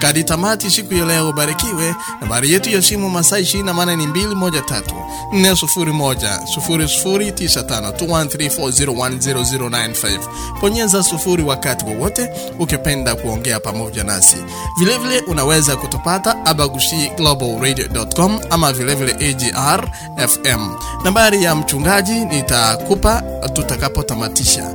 Kadi tamati siku ya leo, barikiwe. Nambari yetu ya simu masaa ishirini na manne ni mbili moja tatu nne sufuri moja sufuri sufuri tisa tano two one three four zero one zero zero nine five. Bonyeza sufuri wakati wowote ukipenda kuongea pamoja nasi. Vilevile vile unaweza kutupata abagushi global radio.com ama vilevile vile AGR FM. Nambari ya mchungaji nitakupa tutakapotamatisha.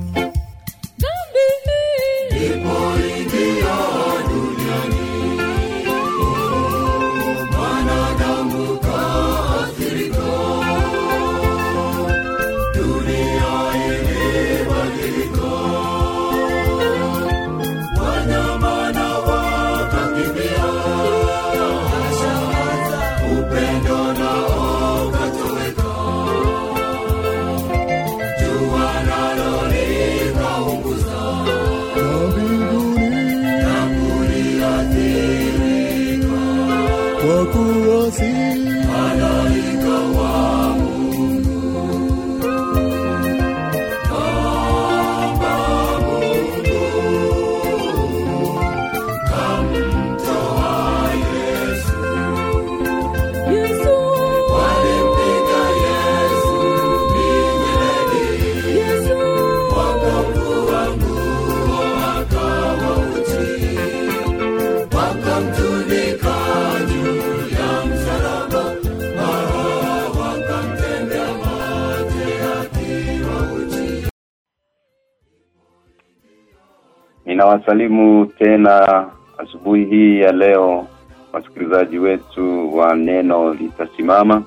Ninawasalimu tena asubuhi hii ya leo wasikilizaji wetu wa neno litasimama.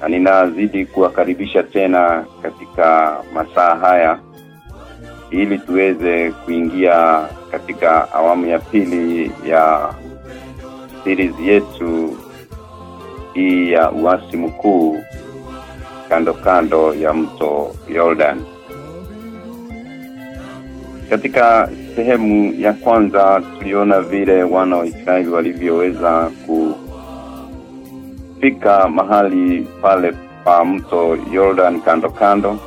Na ninazidi kuwakaribisha tena katika masaa haya ili tuweze kuingia katika awamu ya pili ya series yetu hii ya uasi mkuu kando kando ya mto Jordan katika sehemu ya kwanza tuliona vile wana wa Israeli walivyoweza kufika mahali pale pa mto Jordan kando kando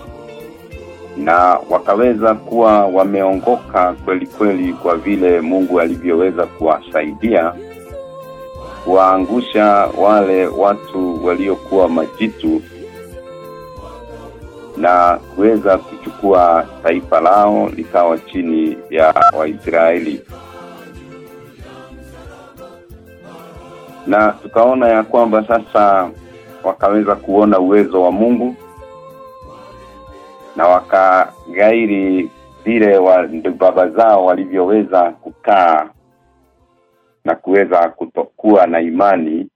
na wakaweza kuwa wameongoka kweli kweli kwa vile Mungu alivyoweza kuwasaidia kuwaangusha wale watu waliokuwa majitu na kuweza kuchukua taifa lao likawa chini ya Waisraeli. Na tukaona ya kwamba sasa wakaweza kuona uwezo wa Mungu na wakagairi vile wa baba zao walivyoweza kukaa na kuweza kutokuwa na imani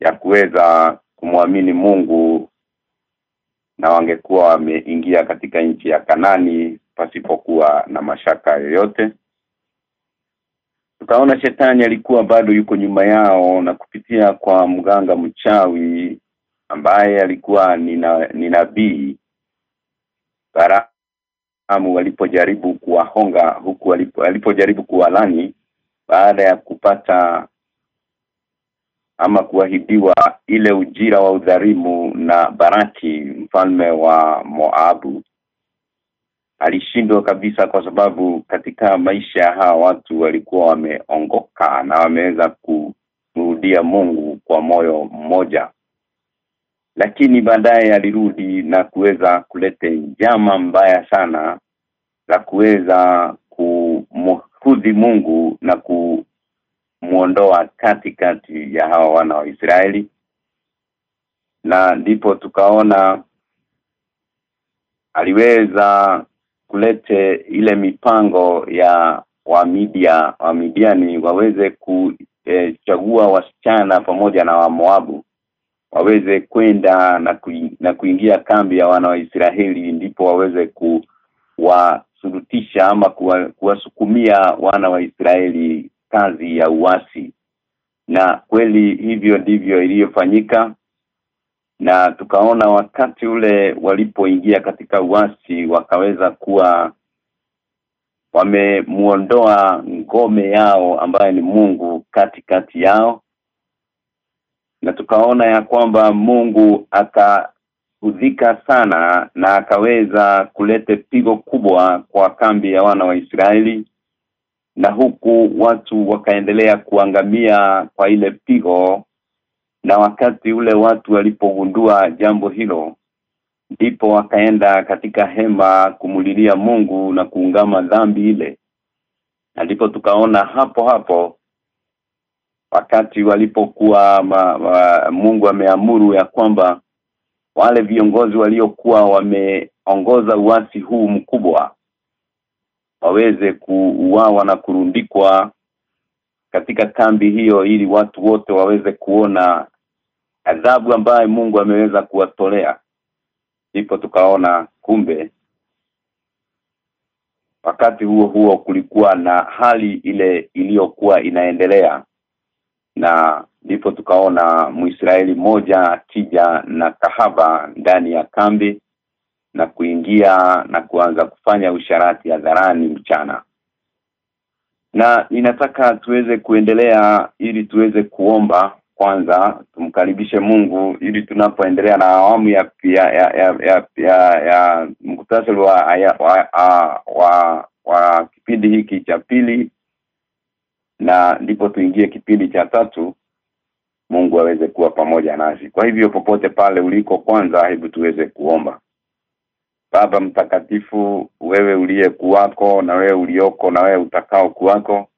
ya kuweza kumwamini Mungu na wangekuwa wameingia katika nchi ya Kanani pasipokuwa na mashaka yoyote. Tukaona shetani alikuwa bado yuko nyuma yao na kupitia kwa mganga mchawi ambaye alikuwa ni, na, ni nabii Balaamu walipojaribu kuwahonga huku walipojaribu alipojaribu kuwalani baada ya kupata ama kuahidiwa ile ujira wa udhalimu na Baraki mfalme wa Moabu. Alishindwa kabisa kwa sababu katika maisha ya hawa watu walikuwa wameongoka na wameweza kumrudia Mungu kwa moyo mmoja. Lakini baadaye alirudi na kuweza kuleta njama mbaya sana la kuweza kumhudhi Mungu na kumuondoa katikati ya hawa wana wa Israeli. Na ndipo tukaona aliweza kulete ile mipango ya Wamidia Wamidiani waweze kuchagua e, wasichana pamoja na Wamoabu waweze kwenda na, ku, na kuingia kambi ya wana wa Israeli ndipo waweze kuwasurutisha ama kuwa, kuwasukumia wana wa Israeli kazi ya uasi. Na kweli hivyo ndivyo iliyofanyika na tukaona wakati ule walipoingia katika uasi wakaweza kuwa wamemuondoa ngome yao ambaye ni Mungu katikati yao. Na tukaona ya kwamba Mungu akaudhika sana na akaweza kulete pigo kubwa kwa kambi ya wana wa Israeli na huku watu wakaendelea kuangamia kwa ile pigo na wakati ule watu walipogundua jambo hilo ndipo wakaenda katika hema kumulilia Mungu na kuungama dhambi ile. Na ndipo tukaona hapo hapo wakati walipokuwa ma, ma, Mungu ameamuru ya kwamba wale viongozi waliokuwa wameongoza uasi huu mkubwa waweze kuuawa na kurundikwa katika kambi hiyo ili watu wote waweze kuona adhabu ambayo Mungu ameweza kuwatolea. Ndipo tukaona kumbe wakati huo huo kulikuwa na hali ile iliyokuwa inaendelea. Na ndipo tukaona Muisraeli mmoja akija na kahaba ndani ya kambi na kuingia na kuanza kufanya usharati hadharani mchana na ninataka tuweze kuendelea ili tuweze kuomba kwanza tumkaribishe Mungu ili tunapoendelea na awamu ya ya ya ya, ya, ya, ya mkutasari wa, wa, wa, wa wa kipindi hiki cha pili na ndipo tuingie kipindi cha tatu Mungu aweze kuwa pamoja nasi. Kwa hivyo popote pale uliko kwanza hebu tuweze kuomba. Baba mtakatifu wewe uliye kuwako na wewe ulioko na wewe utakao kuwako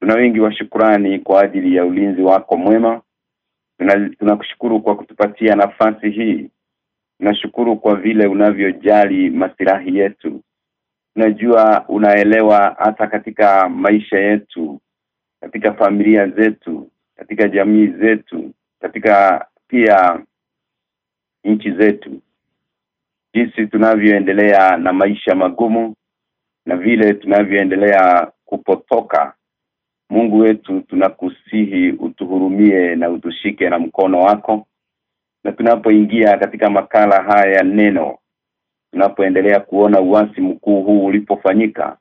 tuna wingi wa shukurani kwa ajili ya ulinzi wako mwema. Tunakushukuru tuna kwa kutupatia nafasi hii. Tunashukuru kwa vile unavyojali masilahi yetu. Tunajua unaelewa hata katika maisha yetu katika familia zetu katika jamii zetu katika pia nchi zetu jinsi tunavyoendelea na maisha magumu na vile tunavyoendelea kupotoka Mungu wetu tunakusihi utuhurumie na utushike na mkono wako. Na tunapoingia katika makala haya ya neno tunapoendelea kuona uasi mkuu huu ulipofanyika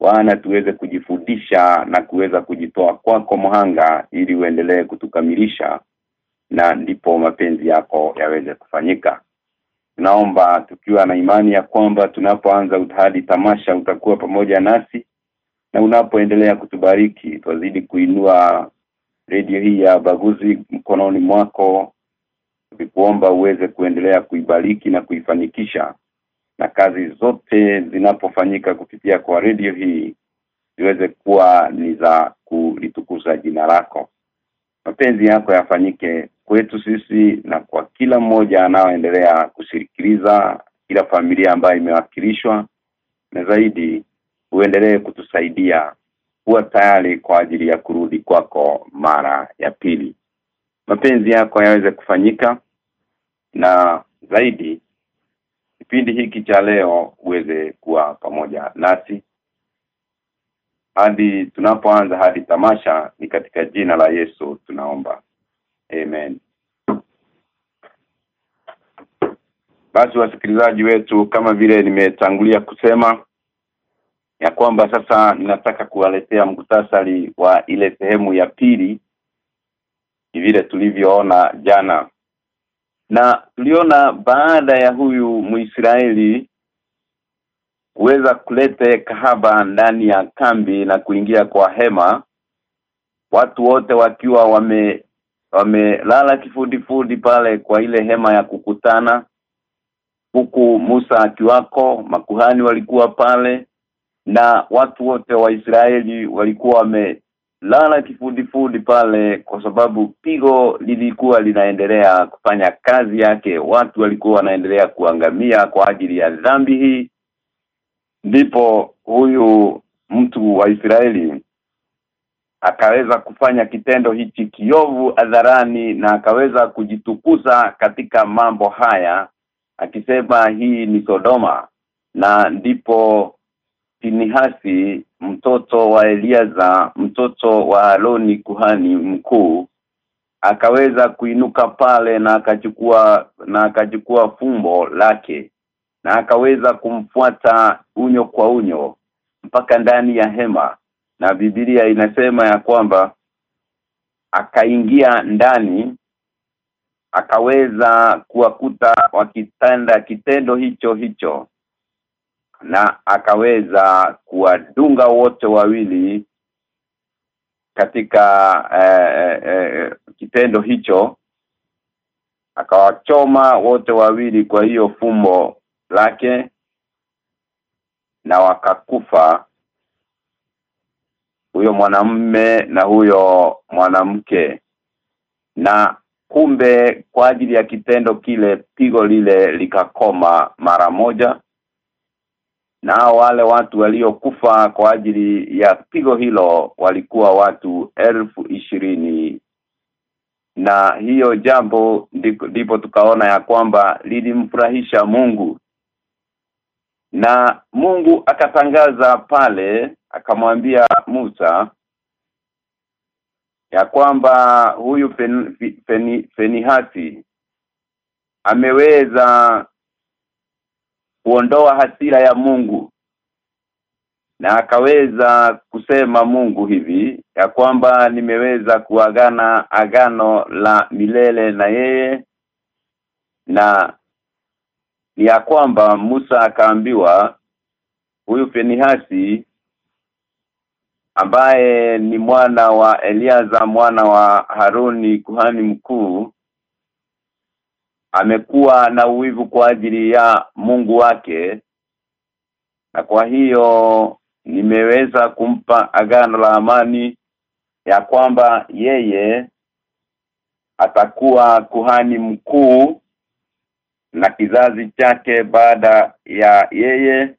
wana tuweze kujifundisha na kuweza kujitoa kwako mhanga ili uendelee kutukamilisha na ndipo mapenzi yako yaweze kufanyika tunaomba tukiwa na imani ya kwamba tunapoanza utahadi tamasha utakuwa pamoja nasi na unapoendelea kutubariki twazidi kuinua redio hii ya baguzi mkononi mwako tukikuomba uweze kuendelea kuibariki na kuifanikisha. Na kazi zote zinapofanyika kupitia kwa redio hii ziweze kuwa ni za kulitukuza jina lako mapenzi yako yafanyike kwetu sisi na kwa kila mmoja anaoendelea kusikiliza kila familia ambayo imewakilishwa na zaidi uendelee kutusaidia kuwa tayari kwa ajili ya kurudi kwako mara ya pili. Mapenzi yako yaweze kufanyika na zaidi kipindi hiki cha leo uweze kuwa pamoja nasi hadi tunapoanza hadi tamasha ni katika jina la Yesu tunaomba. Amen. Basi wasikilizaji wetu kama vile nimetangulia kusema ya kwamba sasa ninataka kuwaletea mkutasari wa ile sehemu ya pili vile tulivyoona jana. Na tuliona baada ya huyu Muisraeli kuweza kulete kahaba ndani ya kambi na kuingia kwa hema. Watu wote wakiwa wame wamelala kifudifudi pale kwa ile hema ya kukutana. Huku Musa akiwako makuhani walikuwa pale na watu wote wa Israeli walikuwa wamelala kifudifudi pale kwa sababu pigo lilikuwa linaendelea kufanya kazi yake. Watu walikuwa wanaendelea kuangamia kwa ajili ya dhambi hii ndipo huyu mtu wa Israeli akaweza kufanya kitendo hichi kiovu adharani na akaweza kujitukuza katika mambo haya akisema hii ni Sodoma. Na ndipo Pinihasi mtoto wa Eliaza mtoto wa Aroni kuhani mkuu akaweza kuinuka pale na akachukua na akachukua fumbo lake na akaweza kumfuata unyo kwa unyo mpaka ndani ya hema. Na Biblia inasema ya kwamba akaingia ndani akaweza kuwakuta wakitanda kitendo hicho hicho na akaweza kuwadunga wote wawili katika eh, eh, kitendo hicho. Akawachoma wote wawili kwa hiyo fumbo lake na wakakufa huyo mwanamme na huyo mwanamke. Na kumbe kwa ajili ya kitendo kile pigo lile likakoma mara moja. Na wale watu waliokufa kwa ajili ya pigo hilo walikuwa watu elfu ishirini. Na hiyo jambo ndipo tukaona ya kwamba lilimfurahisha Mungu na Mungu akatangaza pale akamwambia Musa ya kwamba huyu fen, fen, Fenihati ameweza kuondoa hasira ya Mungu na akaweza kusema Mungu hivi ya kwamba nimeweza kuagana agano la milele na yeye na ya kwamba Musa akaambiwa huyu Penihasi ambaye ni mwana wa Eliaza mwana wa Haruni kuhani mkuu amekuwa na uwivu kwa ajili ya Mungu wake na kwa hiyo nimeweza kumpa agano la amani ya kwamba yeye atakuwa kuhani mkuu na kizazi chake baada ya yeye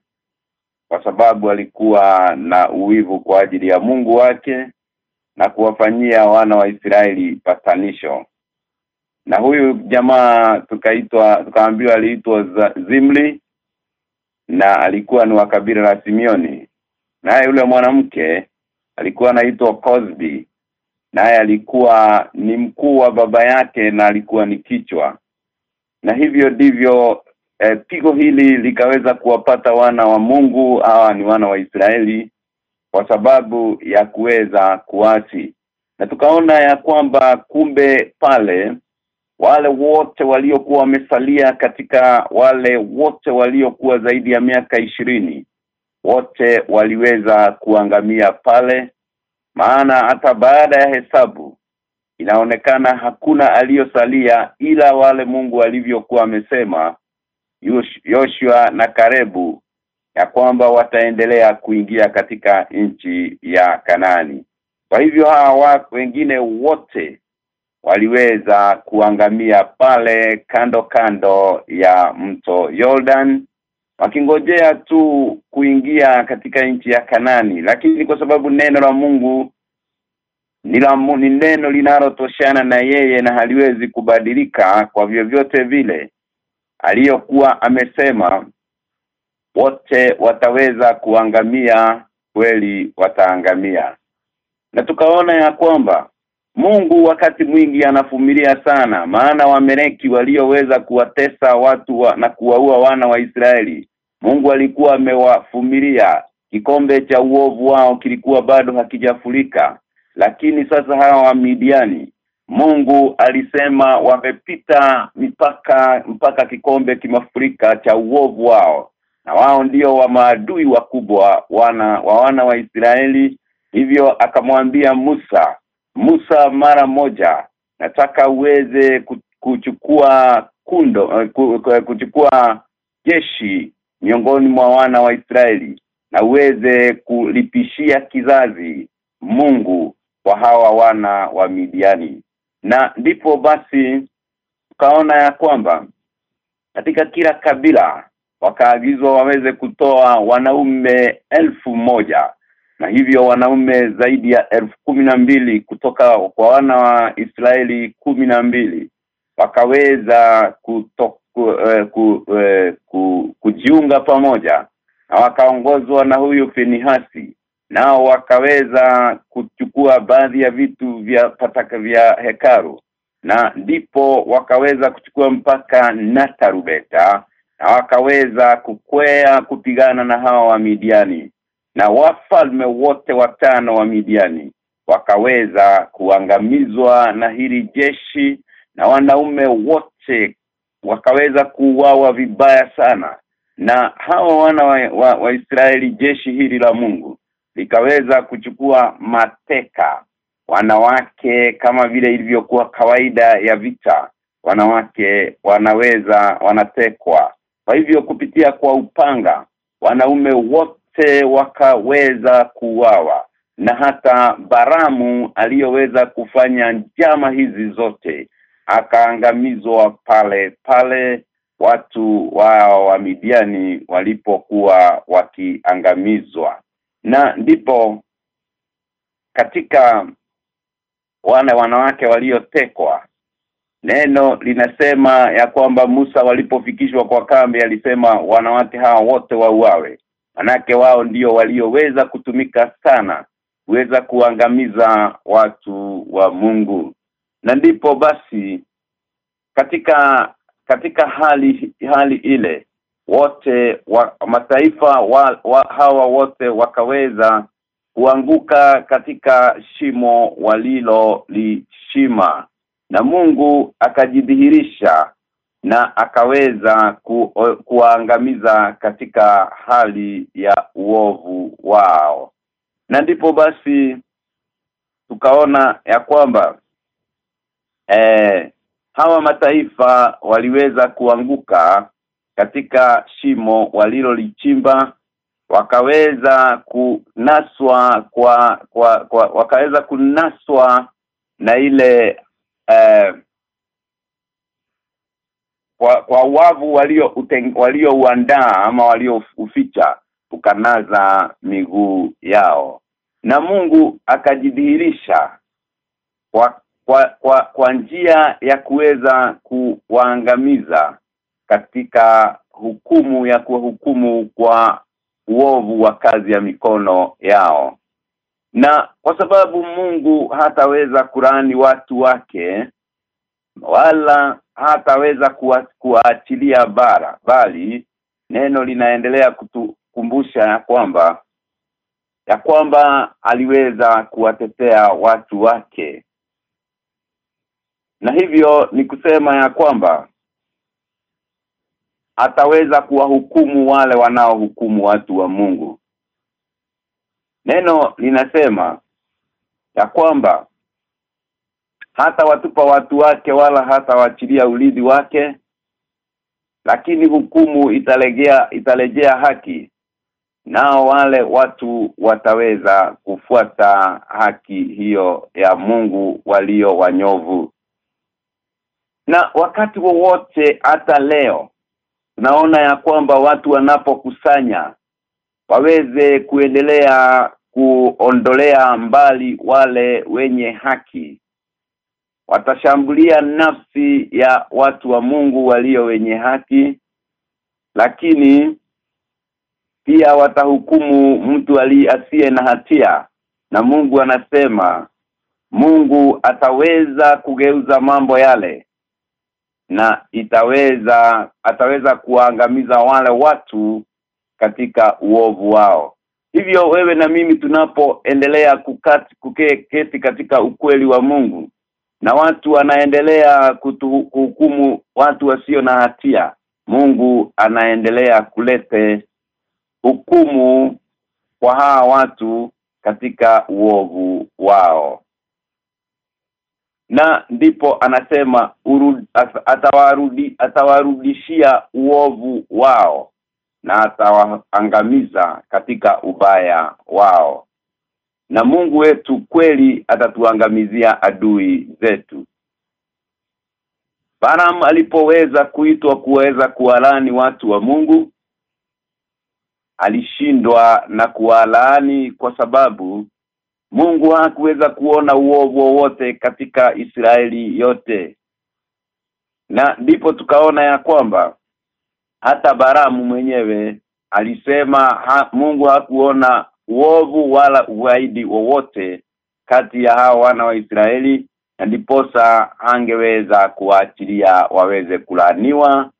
kwa sababu alikuwa na uwivu kwa ajili ya Mungu wake na kuwafanyia wana wa Israeli patanisho. Na huyu jamaa tukaitwa tukaambiwa aliitwa Zimli na alikuwa ni wa kabila la Simioni naye yule mwanamke alikuwa anaitwa Cosby naye alikuwa ni mkuu wa baba yake na alikuwa ni kichwa na hivyo ndivyo eh, pigo hili likaweza kuwapata wana wa Mungu. Hawa ni wana wa Israeli kwa sababu ya kuweza kuasi. Na tukaona ya kwamba kumbe pale wale wote waliokuwa wamesalia katika wale wote waliokuwa zaidi ya miaka ishirini wote waliweza kuangamia pale. Maana hata baada ya hesabu inaonekana hakuna aliyosalia ila wale Mungu alivyokuwa amesema Yoshua na Karebu ya kwamba wataendelea kuingia katika nchi ya Kanani. Kwa hivyo hawa wengine wote waliweza kuangamia pale kando kando ya mto Jordan wakingojea tu kuingia katika nchi ya Kanani. Lakini kwa sababu neno la Mungu ni neno linalotoshana na yeye na haliwezi kubadilika kwa vyovyote vile. Aliyokuwa amesema wote wataweza kuangamia kweli wataangamia. Na tukaona ya kwamba Mungu wakati mwingi anafumilia sana maana wamereki walioweza kuwatesa watu wa, na kuwaua wana wa Israeli Mungu alikuwa amewafumilia kikombe cha uovu wao kilikuwa bado hakijafurika lakini sasa hawa wa Midiani Mungu alisema wamepita mipaka mpaka kikombe kimafurika cha uovu wao. Na wao ndio wa maadui wakubwa wana wa wana wa Israeli. Hivyo akamwambia Musa Musa mara moja nataka uweze kuchukua kundo kuchukua jeshi miongoni mwa wana wa Israeli na uweze kulipishia kizazi Mungu kwa hawa wana wa Midiani. Na ndipo basi kaona ya kwamba katika kila kabila wakaagizwa waweze kutoa wanaume elfu moja. Na hivyo wanaume zaidi ya elfu kumi na mbili kutoka kwa wana wa Israeli kumi na mbili wakaweza kuto, ku, ku, uh, ku, kujiunga pamoja na wakaongozwa na huyu Finihasi nao wakaweza kuchukua baadhi ya vitu vya pataka vya hekaru na ndipo wakaweza kuchukua mpaka Natarubeta na wakaweza kukwea kupigana na hawa wa Midiani na wafalme wote watano wa Midiani wakaweza kuangamizwa na hili jeshi na wanaume wote wakaweza kuuawa vibaya sana. Na hawa wana wa, wa, wa Israeli jeshi hili la Mungu likaweza kuchukua mateka wanawake kama vile ilivyokuwa kawaida ya vita wanawake wanaweza wanatekwa. Kwa hivyo kupitia kwa upanga wanaume wote wakaweza kuuawa na hata Baramu aliyoweza kufanya njama hizi zote akaangamizwa pale pale watu wao wa Midiani walipokuwa wakiangamizwa na ndipo katika wale wanawake waliotekwa neno linasema ya kwamba Musa walipofikishwa kwa kambi alisema wanawake hawa wote wauawe. Manake wao ndio walioweza kutumika sana kuweza kuangamiza watu wa Mungu. Na ndipo basi katika katika hali hali ile wote wa, mataifa wa, wa, hawa wote wakaweza kuanguka katika shimo walilo lishima na Mungu akajidhihirisha na akaweza ku, kuwaangamiza katika hali ya uovu wao. Na ndipo basi tukaona ya kwamba eh, hawa mataifa waliweza kuanguka katika shimo walilolichimba wakaweza kunaswa kwa, kwa kwa wakaweza kunaswa na ile eh, kwa kwa wavu walio waliouandaa ama waliouficha ukanaza miguu yao. Na Mungu akajidhihirisha kwa kwa kwa, kwa njia ya kuweza kuwaangamiza katika hukumu ya kuwahukumu kwa uovu wa kazi ya mikono yao. Na kwa sababu Mungu hataweza kurani watu wake wala hataweza kuwaachilia bara bali neno linaendelea kutukumbusha ya kwamba ya kwamba aliweza kuwatetea watu wake. Na hivyo ni kusema ya kwamba ataweza kuwahukumu wale wanaohukumu watu wa Mungu. Neno linasema ya kwamba hata watupa watu wake wala hata waachilia ulidhi wake lakini hukumu italegea italejea haki nao wale watu wataweza kufuata haki hiyo ya Mungu walio wanyovu. Na wakati wowote hata leo tunaona ya kwamba watu wanapokusanya waweze kuendelea kuondolea mbali wale wenye haki. Watashambulia nafsi ya watu wa Mungu walio wenye haki lakini pia watahukumu mtu asiye na hatia. Na Mungu anasema Mungu ataweza kugeuza mambo yale na itaweza ataweza kuangamiza wale watu katika uovu wao. Hivyo wewe na mimi tunapoendelea kukati kuketi katika ukweli wa Mungu na watu wanaendelea kuhukumu watu wasio na hatia Mungu anaendelea kulete hukumu kwa hawa watu katika uovu wao na ndipo anasema urud, atawarudi atawarudishia uovu wao na atawaangamiza katika ubaya wao. Na Mungu wetu kweli atatuangamizia adui zetu. Balaam alipoweza kuitwa kuweza kuwalani watu wa Mungu alishindwa na kuwalaani kwa sababu Mungu hakuweza kuona uovu wowote katika Israeli yote. Na ndipo tukaona ya kwamba hata Baramu mwenyewe alisema ha, Mungu hakuona uovu wala uaidi wowote kati ya hao wana wa Israeli na ndiposa angeweza kuachilia waweze kulaniwa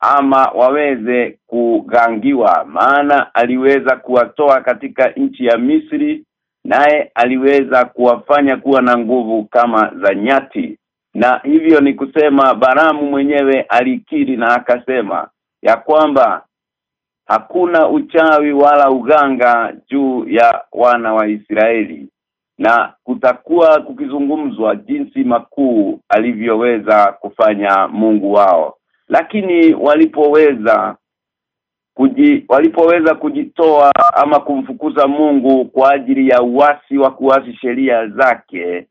ama waweze kugangiwa. Maana aliweza kuwatoa katika nchi ya Misri naye aliweza kuwafanya kuwa na nguvu kama za nyati. Na hivyo ni kusema Baramu mwenyewe alikiri na akasema ya kwamba hakuna uchawi wala uganga juu ya wana wa Israeli. Na kutakuwa kukizungumzwa jinsi makuu alivyoweza kufanya Mungu wao. Lakini walipoweza kuji, walipoweza kujitoa ama kumfukuza Mungu kwa ajili ya uasi wa kuasi sheria zake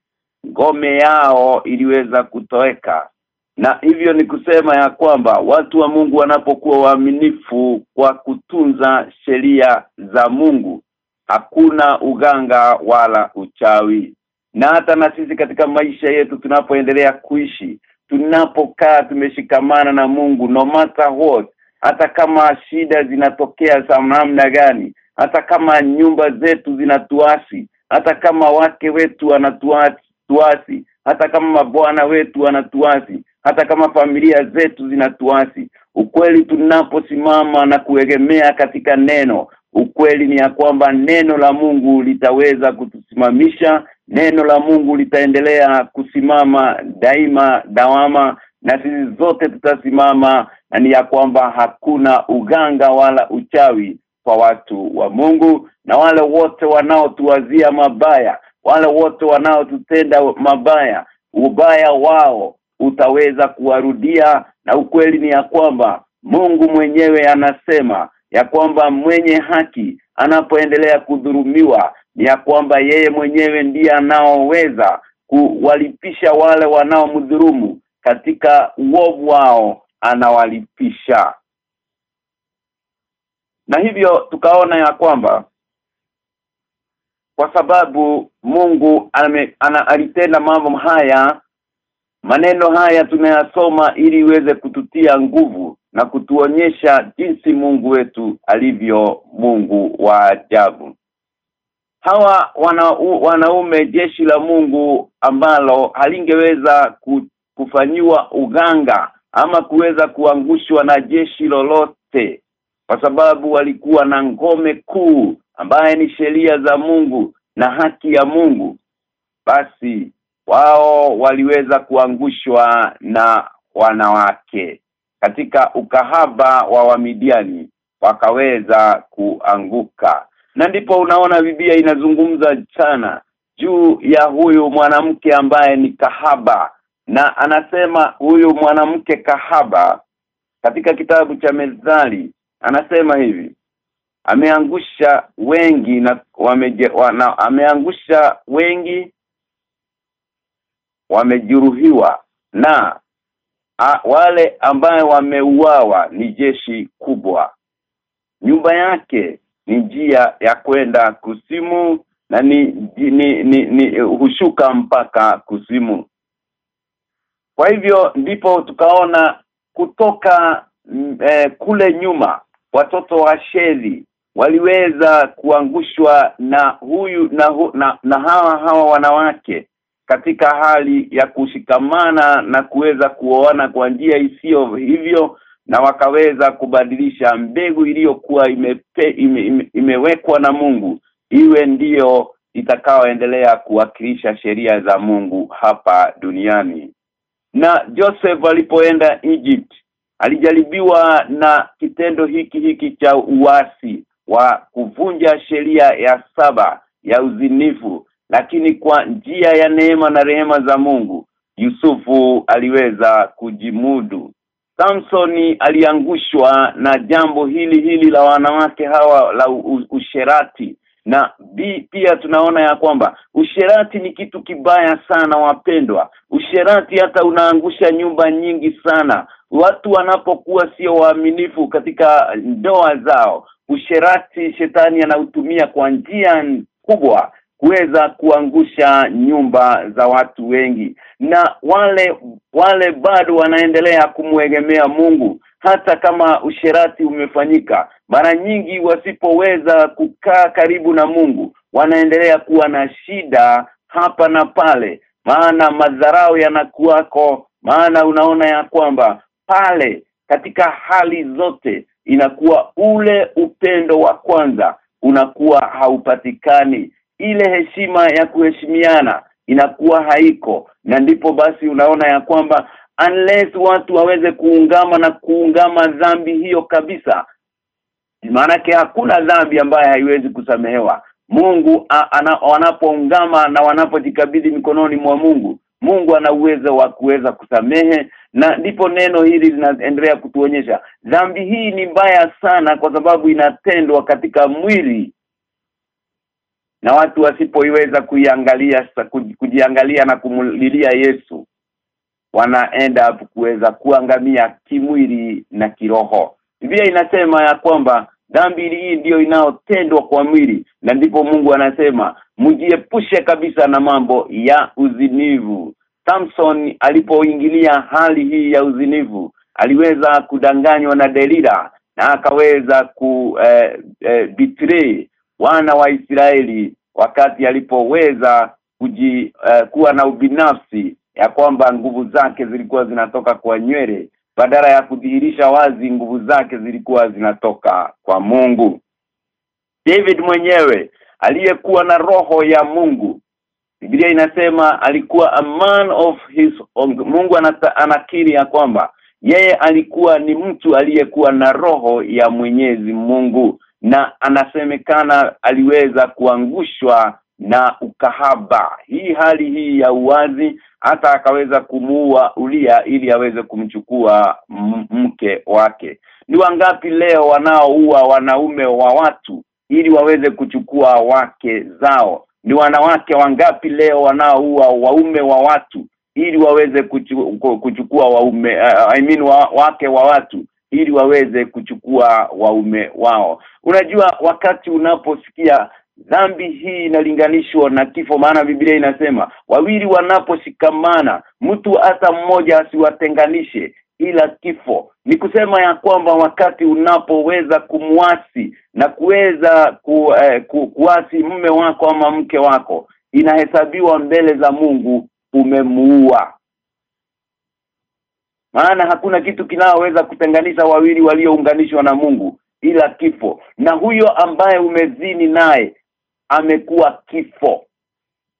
ngome yao iliweza kutoweka. Na hivyo ni kusema ya kwamba watu wa Mungu wanapokuwa waaminifu kwa kutunza sheria za Mungu hakuna uganga wala uchawi. Na hata na sisi katika maisha yetu tunapoendelea kuishi tunapokaa tumeshikamana na Mungu no matter what hata kama shida zinatokea za namna gani hata kama nyumba zetu zinatuasi hata kama wake wetu wanatuasi hata kama mabwana wetu wanatuasi hata kama familia zetu zinatuasi ukweli tunaposimama na kuegemea katika neno ukweli ni ya kwamba neno la Mungu litaweza kutusimamisha neno la Mungu litaendelea kusimama daima dawama na sisi zote tutasimama na ni ya kwamba hakuna uganga wala uchawi kwa watu wa Mungu na wale wote wanaotuwazia mabaya wale wote wanaotutenda mabaya ubaya wao utaweza kuwarudia na ukweli ni ya kwamba Mungu mwenyewe anasema ya kwamba mwenye haki anapoendelea kudhurumiwa ni ya kwamba yeye mwenyewe ndiye anaoweza kuwalipisha wale wanaomdhulumu katika uovu wao anawalipisha. Na hivyo tukaona ya kwamba kwa sababu Mungu alitenda mambo haya maneno haya tunayasoma ili iweze kututia nguvu na kutuonyesha jinsi Mungu wetu alivyo Mungu wa ajabu. Hawa wana, wanaume jeshi la Mungu ambalo halingeweza kufanyiwa uganga ama kuweza kuangushwa na jeshi lolote kwa sababu walikuwa na ngome kuu ambaye ni sheria za Mungu na haki ya Mungu. Basi wao waliweza kuangushwa na wanawake. Katika ukahaba wa Wamidiani wakaweza kuanguka. Na ndipo unaona Biblia inazungumza sana juu ya huyu mwanamke ambaye ni kahaba na anasema huyu mwanamke kahaba katika kitabu cha Mezali anasema hivi ameangusha wengi na wameje, wana, ameangusha wengi wamejeruhiwa na a, wale ambaye wameuawa ni jeshi kubwa. Nyumba yake ni njia ya kwenda kusimu na ni, ni, ni, ni hushuka mpaka kusimu kwa hivyo ndipo tukaona kutoka eh, kule nyuma watoto wa Sheri waliweza kuangushwa na huyu na, hu, na na hawa hawa wanawake katika hali ya kushikamana na kuweza kuoana kwa njia isiyo hivyo na wakaweza kubadilisha mbegu iliyokuwa ime, ime, imewekwa na Mungu. Iwe ndiyo itakaoendelea kuwakilisha sheria za Mungu hapa duniani na Joseph alipoenda Egypt alijaribiwa na kitendo hiki hiki cha uasi wa kuvunja sheria ya saba ya uzinifu. Lakini kwa njia ya neema na rehema za Mungu Yusufu aliweza kujimudu. Samsoni aliangushwa na jambo hili hili la wanawake hawa la usherati na bi, pia tunaona ya kwamba usherati ni kitu kibaya sana wapendwa. Usherati hata unaangusha nyumba nyingi sana. Watu wanapokuwa sio waaminifu katika ndoa zao usherati shetani anautumia kwa njia kubwa kuweza kuangusha nyumba za watu wengi. Na wale wale bado wanaendelea kumwegemea Mungu hata kama usherati umefanyika. Mara nyingi wasipoweza kukaa karibu na Mungu wanaendelea kuwa na shida hapa na pale. Maana madharau yanakuwako maana unaona ya kwamba pale katika hali zote inakuwa ule upendo wa kwanza unakuwa haupatikani. Ile heshima ya kuheshimiana inakuwa haiko. Na ndipo basi unaona ya kwamba unless watu waweze kuungama na kuungama dhambi hiyo kabisa. Maanake hakuna dhambi ambayo haiwezi kusamehewa. Mungu wanapoungama na wanapojikabidhi mikononi mwa Mungu Mungu ana uwezo wa kuweza kusamehe na ndipo neno hili linaendelea kutuonyesha. Dhambi hii ni mbaya sana kwa sababu inatendwa katika mwili na watu wasipoiweza kuiangalia kujiangalia na kumulilia Yesu wanaenda kuweza kuangamia kimwili na kiroho. Biblia inasema ya kwamba dhambi hii ndiyo inayotendwa kwa mwili na ndipo Mungu anasema mjiepushe kabisa na mambo ya uzinivu. Samson alipoingilia hali hii ya uzinivu aliweza kudanganywa na Delila na akaweza ku eh, eh, betray wana wa Israeli wakati alipoweza kuji eh, kuwa na ubinafsi ya kwamba nguvu zake zilikuwa zinatoka kwa nywele badala ya kudhihirisha wazi nguvu zake zilikuwa zinatoka kwa Mungu David mwenyewe aliyekuwa na roho ya Mungu Biblia inasema alikuwa a man of his own. Mungu anakiri ya kwamba yeye alikuwa ni mtu aliyekuwa na roho ya Mwenyezi Mungu na anasemekana aliweza kuangushwa na ukahaba. Hii hali hii ya uwazi hata akaweza kumuua Ulia ili aweze kumchukua mke wake. Ni wangapi leo wanaoua wanaume wa watu ili waweze kuchukua wake zao? Ni wanawake wangapi leo wanaoua waume wa watu ili waweze kuchukua waume uh, I mean wa, wake wa watu ili waweze kuchukua waume wao? Unajua wakati unaposikia dhambi hii inalinganishwa na kifo maana Biblia inasema wawili wanaposhikamana mtu hata mmoja asiwatenganishe ila kifo. Ni kusema ya kwamba wakati unapoweza kumwasi na kuweza ku, eh, ku, kuasi mume wako ama mke wako inahesabiwa mbele za Mungu umemuua. Maana hakuna kitu kinaweza kutenganisha wawili waliounganishwa na Mungu ila kifo. Na huyo ambaye umezini naye amekuwa kifo.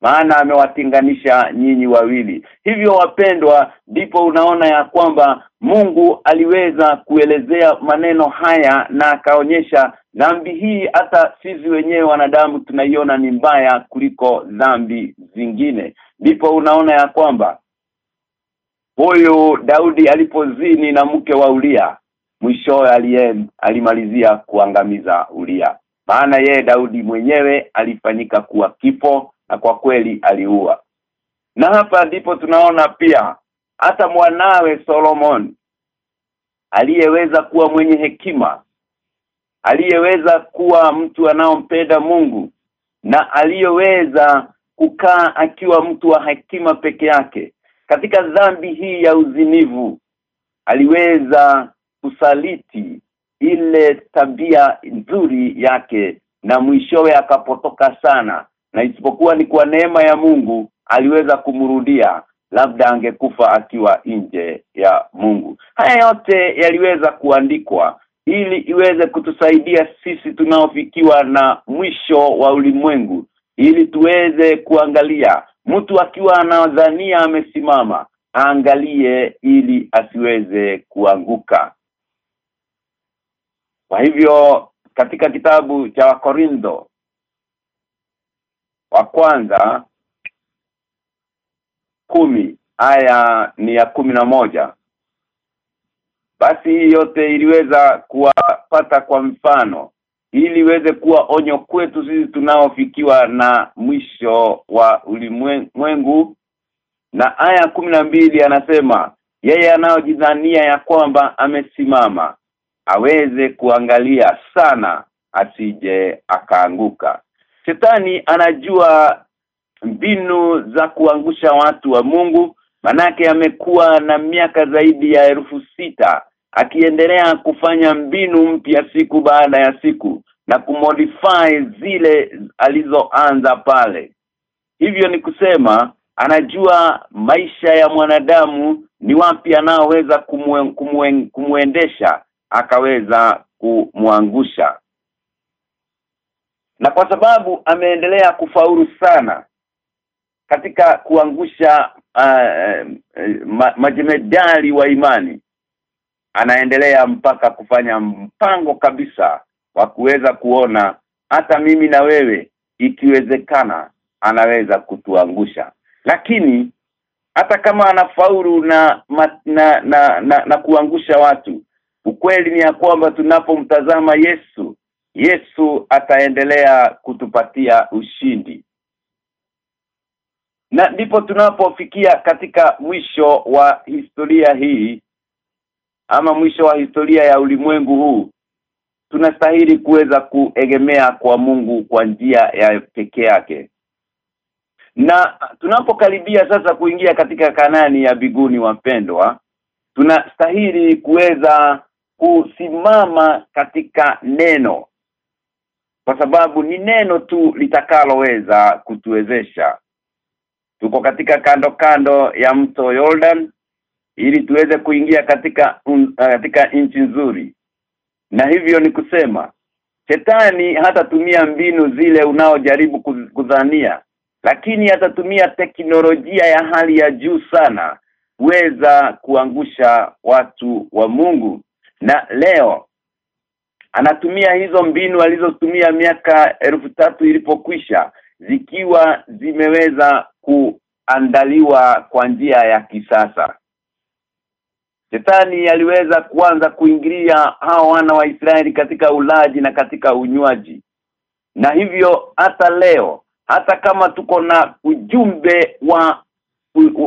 Maana amewatinganisha nyinyi wawili. Hivyo wapendwa ndipo unaona ya kwamba Mungu aliweza kuelezea maneno haya na akaonyesha dhambi hii. Hata sisi wenyewe wanadamu tunaiona ni mbaya kuliko dhambi zingine. Ndipo unaona ya kwamba huyu Daudi alipozini na mke wa Ulia mwishowe alimalizia kuangamiza Ulia maana yeye Daudi mwenyewe alifanyika kuwa kifo na kwa kweli aliua. Na hapa ndipo tunaona pia hata mwanawe Solomon aliyeweza kuwa mwenye hekima aliyeweza kuwa mtu anaompenda Mungu na aliyeweza kukaa akiwa mtu wa hekima peke yake. Katika dhambi hii ya uzinivu aliweza kusaliti ile tabia nzuri yake na mwishowe akapotoka sana na isipokuwa ni kwa neema ya Mungu aliweza kumrudia labda angekufa akiwa nje ya Mungu. Haya yote yaliweza kuandikwa ili iweze kutusaidia sisi tunaofikiwa na mwisho wa ulimwengu ili tuweze kuangalia mtu akiwa anadhania amesimama aangalie ili asiweze kuanguka kwa hivyo katika kitabu cha Wakorintho wa kwanza kumi aya ni ya kumi na moja. Basi hii yote iliweza kuwapata kwa mfano ili iweze kuwa onyo kwetu sisi tunaofikiwa na mwisho wa ulimwengu. Na aya kumi na mbili anasema yeye anayojidhania ya kwamba amesimama aweze kuangalia sana asije akaanguka. Shetani anajua mbinu za kuangusha watu wa Mungu manake amekuwa na miaka zaidi ya elfu sita akiendelea kufanya mbinu mpya siku baada ya siku na kumodify zile alizoanza pale. Hivyo ni kusema anajua maisha ya mwanadamu ni wapi anaoweza kumwe, kumwe, kumuendesha akaweza kumwangusha. Na kwa sababu ameendelea kufaulu sana katika kuangusha uh, ma, majemedali wa imani anaendelea mpaka kufanya mpango kabisa wa kuweza kuona hata mimi na wewe ikiwezekana anaweza kutuangusha. Lakini hata kama anafaulu na na, na na na na kuangusha watu ukweli ni ya kwamba tunapomtazama Yesu Yesu ataendelea kutupatia ushindi. Na ndipo tunapofikia katika mwisho wa historia hii ama mwisho wa historia ya ulimwengu huu tunastahili kuweza kuegemea kwa Mungu kwa njia ya pekee yake. Na tunapokaribia sasa kuingia katika kanani ya biguni wapendwa tunastahili kuweza kusimama katika neno. Kwa sababu ni neno tu litakaloweza kutuwezesha. Tuko katika kando kando ya mto Jordan ili tuweze kuingia katika uh, katika nchi nzuri. Na hivyo ni kusema shetani hatatumia mbinu zile unaojaribu kudhania lakini atatumia teknolojia ya hali ya juu sana kuweza kuangusha watu wa Mungu na leo anatumia hizo mbinu alizotumia miaka elfu tatu ilipokwisha zikiwa zimeweza kuandaliwa kwa njia ya kisasa. Shetani aliweza kuanza kuingilia hao wana wa Israeli katika ulaji na katika unywaji. Na hivyo hata leo hata kama tuko na ujumbe wa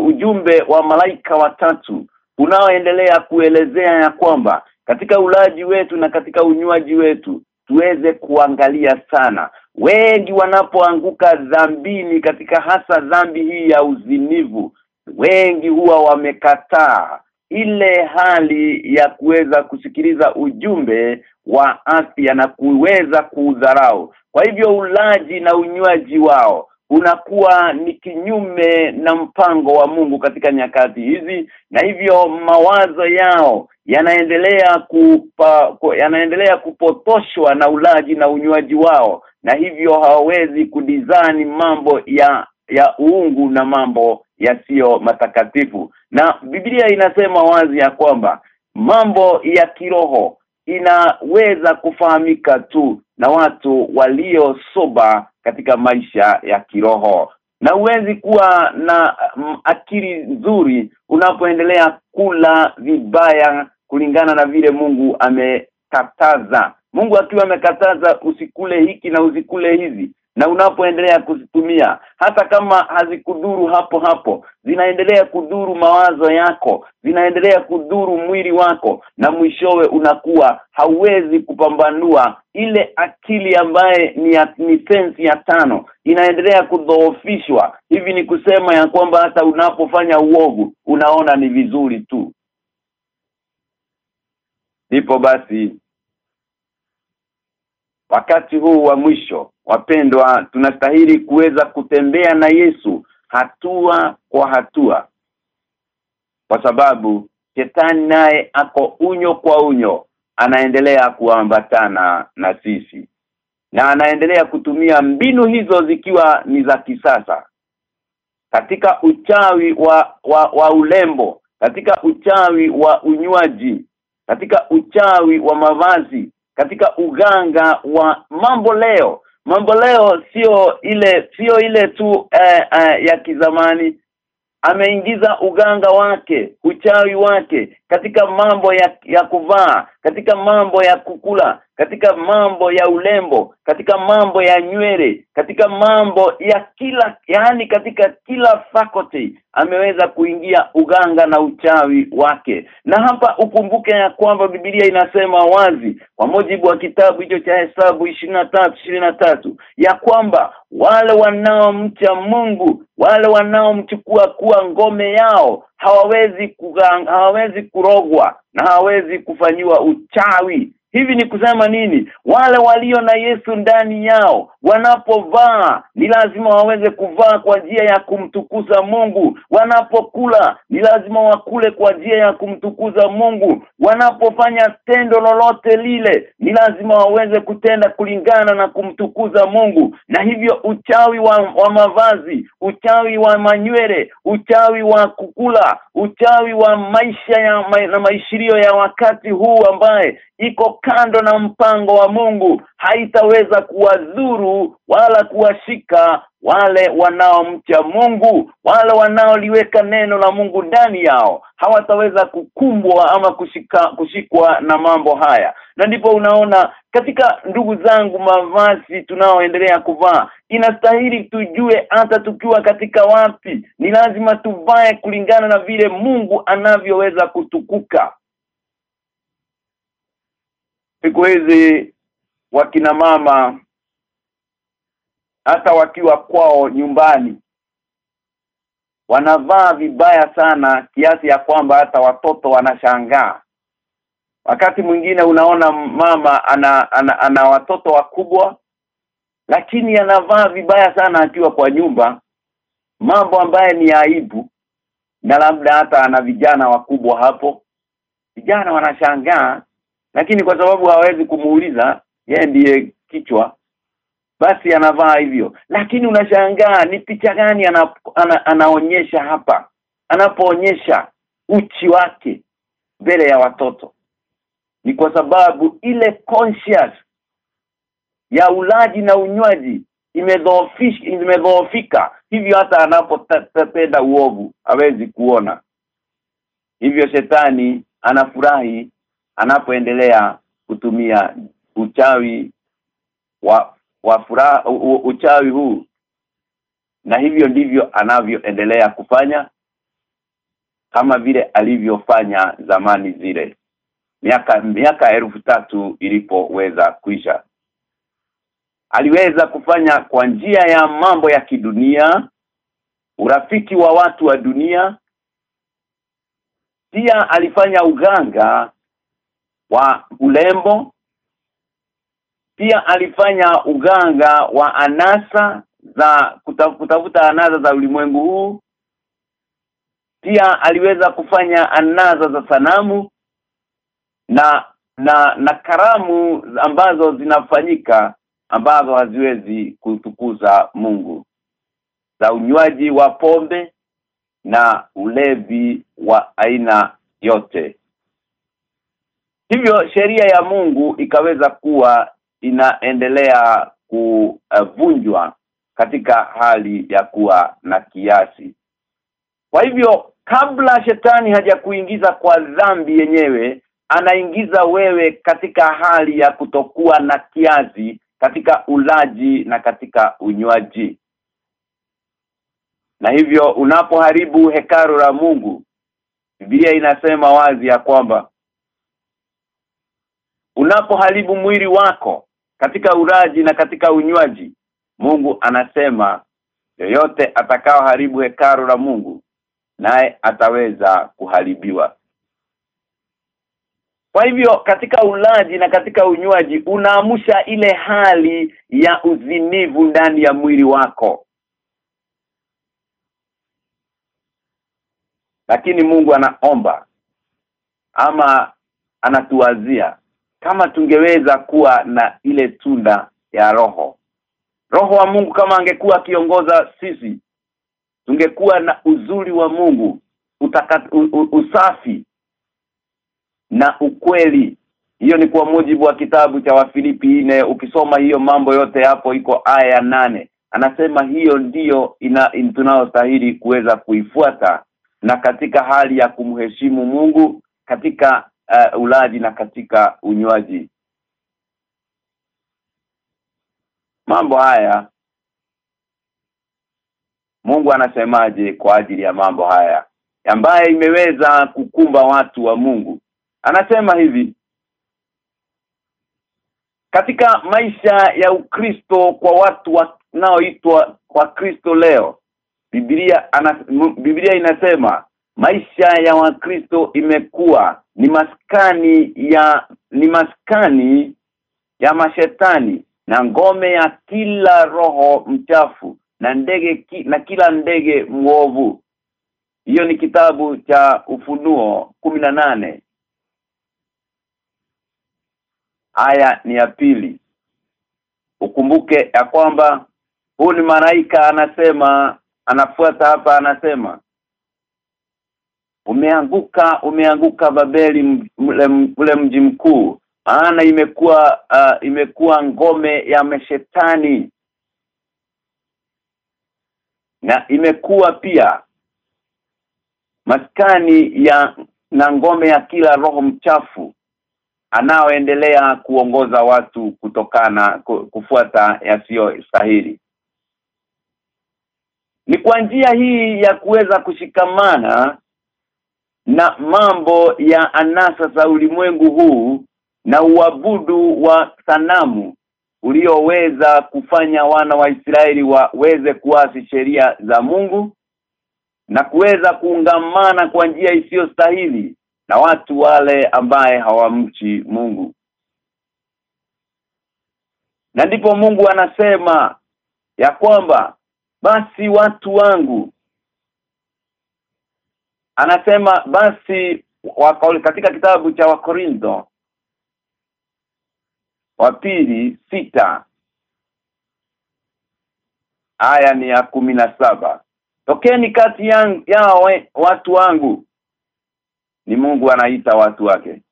ujumbe wa malaika watatu unaoendelea kuelezea ya kwamba katika ulaji wetu na katika unywaji wetu tuweze kuangalia sana. Wengi wanapoanguka dhambini katika hasa dhambi hii ya uzinivu wengi huwa wamekataa. Ile hali ya kuweza kusikiliza ujumbe wa afya na kuweza kuudharau. Kwa hivyo ulaji na unywaji wao unakuwa ni kinyume na mpango wa Mungu katika nyakati hizi na hivyo mawazo yao yanaendelea kupa, yanaendelea kupotoshwa na ulaji na unywaji wao na hivyo hawawezi kudizani mambo ya ya uungu na mambo yasiyo matakatifu. Na Biblia inasema wazi ya kwamba mambo ya kiroho inaweza kufahamika tu na watu walio soba katika maisha ya kiroho. Na uwezi kuwa na m, akili nzuri unapoendelea kula vibaya kulingana na vile Mungu amekataza. Mungu akiwa amekataza usikule hiki na usikule hizi na unapoendelea kuzitumia hata kama hazikudhuru hapo hapo zinaendelea kudhuru mawazo yako zinaendelea kudhuru mwili wako na mwishowe unakuwa hauwezi kupambanua ile akili ambaye ni ya, sensi ya tano inaendelea kudhoofishwa. Hivi ni kusema ya kwamba hata unapofanya uovu unaona ni vizuri tu. Ndipo basi wakati huu wa mwisho wapendwa tunastahili kuweza kutembea na Yesu hatua kwa hatua. Kwa sababu shetani naye ako unyo kwa unyo anaendelea kuambatana na sisi. Na anaendelea kutumia mbinu hizo zikiwa ni za kisasa. Katika uchawi wa, wa wa ulembo katika uchawi wa unywaji katika uchawi wa mavazi katika uganga wa mambo leo mambo leo sio ile sio ile tu eh, eh, ya kizamani. Ameingiza uganga wake uchawi wake katika mambo ya ya kuvaa katika mambo ya kukula katika mambo ya ulembo katika mambo ya nywele katika mambo ya kila yani katika kila faculty ameweza kuingia uganga na uchawi wake. Na hapa ukumbuke ya kwamba Biblia inasema wazi kwa mujibu wa kitabu hicho cha Hesabu 23 tatu ya kwamba wale wanaomcha Mungu wale wanaomchukua kuwa ngome yao hawawezi kugang, hawawezi kurogwa na hawawezi kufanyiwa uchawi Hivi ni kusema nini? Wale walio na Yesu ndani yao wanapovaa ni lazima waweze kuvaa kwa njia ya kumtukuza Mungu. Wanapokula ni lazima wakule kwa njia ya kumtukuza Mungu. Wanapofanya tendo lolote lile ni lazima waweze kutenda kulingana na kumtukuza Mungu. Na hivyo uchawi wa, wa mavazi, uchawi wa manywele, uchawi wa kukula, uchawi wa maisha ya ma, na maishirio ya wakati huu ambaye iko kando na mpango wa Mungu haitaweza kuwadhuru wala kuwashika wale wanaomcha Mungu wale wanaoliweka neno la Mungu ndani yao. Hawataweza kukumbwa ama kushika, kushikwa na mambo haya. Na ndipo unaona katika ndugu zangu mavazi tunaoendelea kuvaa inastahili tujue hata tukiwa katika wapi. Ni lazima tuvae kulingana na vile Mungu anavyoweza kutukuka siku hizi wakina mama hata wakiwa kwao nyumbani wanavaa vibaya sana kiasi ya kwamba hata watoto wanashangaa. Wakati mwingine unaona mama ana, ana, ana watoto wakubwa lakini anavaa vibaya sana akiwa kwa nyumba mambo ambaye ni aibu na labda hata ana vijana wakubwa hapo. Vijana wanashangaa lakini kwa sababu hawezi kumuuliza yeye ndiye kichwa. Basi anavaa hivyo. Lakini unashangaa ni picha gani ana, ana, anaonyesha hapa? Anapoonyesha uchi wake mbele ya watoto. Ni kwa sababu ile conscious ya ulaji na unywaji imedhoofika. Hivyo hata anapotenda uovu hawezi kuona. Hivyo shetani anafurahi anapoendelea kutumia uchawi wa wa furaha uchawi huu. Na hivyo ndivyo anavyoendelea kufanya kama vile alivyofanya zamani zile miaka miaka elfu tatu ilipoweza kuisha. Aliweza kufanya kwa njia ya mambo ya kidunia urafiki wa watu wa dunia. Pia alifanya uganga wa ulembo. Pia alifanya uganga wa anasa za kutafuta anasa za ulimwengu huu. Pia aliweza kufanya anasa za sanamu na na na karamu ambazo zinafanyika ambazo haziwezi kutukuza Mungu. Za unywaji wa pombe na ulevi wa aina yote hivyo sheria ya Mungu ikaweza kuwa inaendelea kuvunjwa katika hali ya kuwa na kiasi. Kwa hivyo kabla shetani hajakuingiza kwa dhambi yenyewe anaingiza wewe katika hali ya kutokuwa na kiasi katika ulaji na katika unywaji. Na hivyo unapoharibu hekaru la Mungu Biblia inasema wazi ya kwamba unapoharibu mwili wako katika uraji na katika unywaji Mungu anasema yoyote atakao haribu hekaru la Mungu naye ataweza kuharibiwa. Kwa hivyo katika ulaji na katika unywaji unaamsha ile hali ya uzinivu ndani ya mwili wako. Lakini Mungu anaomba ama anatuwazia kama tungeweza kuwa na ile tunda ya roho. Roho wa Mungu kama angekuwa akiongoza sisi tungekuwa na uzuri wa Mungu utaka, u, u, usafi na ukweli. Hiyo ni kwa mujibu wa kitabu cha Wafilipi nne. Ukisoma hiyo mambo yote hapo iko aya ya nane. Anasema hiyo ndiyo ina, in, tunayostahili kuweza kuifuata. Na katika hali ya kumheshimu Mungu katika uh, ulaji na katika unywaji. Mambo haya Mungu anasemaje kwa ajili ya mambo haya? Ambaye imeweza kukumba watu wa Mungu. Anasema hivi katika maisha ya Ukristo kwa watu wanaoitwa kwa Kristo leo Biblia ana, Biblia inasema maisha ya Wakristo imekuwa ni maskani ya ni maskani ya mashetani na ngome ya kila roho mchafu na ndege ki, na kila ndege mwovu. Hiyo ni kitabu cha ufunuo nane. Aya ni ya pili. Ukumbuke ya kwamba huu ni maraika anasema anafuata hapa anasema umeanguka umeanguka Babeli ule mji mkuu. Maana imekuwa uh, imekuwa ngome ya meshetani. Na imekuwa pia maskani ya na ngome ya kila roho mchafu anaoendelea kuongoza watu kutokana kufuata yasiyo stahili. Ni kwa njia hii ya kuweza kushikamana na mambo ya anasa za ulimwengu huu na uabudu wa sanamu ulioweza kufanya wana wa Israeli waweze kuasi sheria za Mungu na kuweza kuungamana kwa njia isiyo stahili na watu wale ambaye hawamchi Mungu. Na ndipo Mungu anasema ya kwamba basi watu wangu anasema basi wakauli katika kitabu cha wakorintho wa pili sita aya ni ya kumi na saba. Tokeni kati yang, yao watu wangu. Ni Mungu anaita watu wake.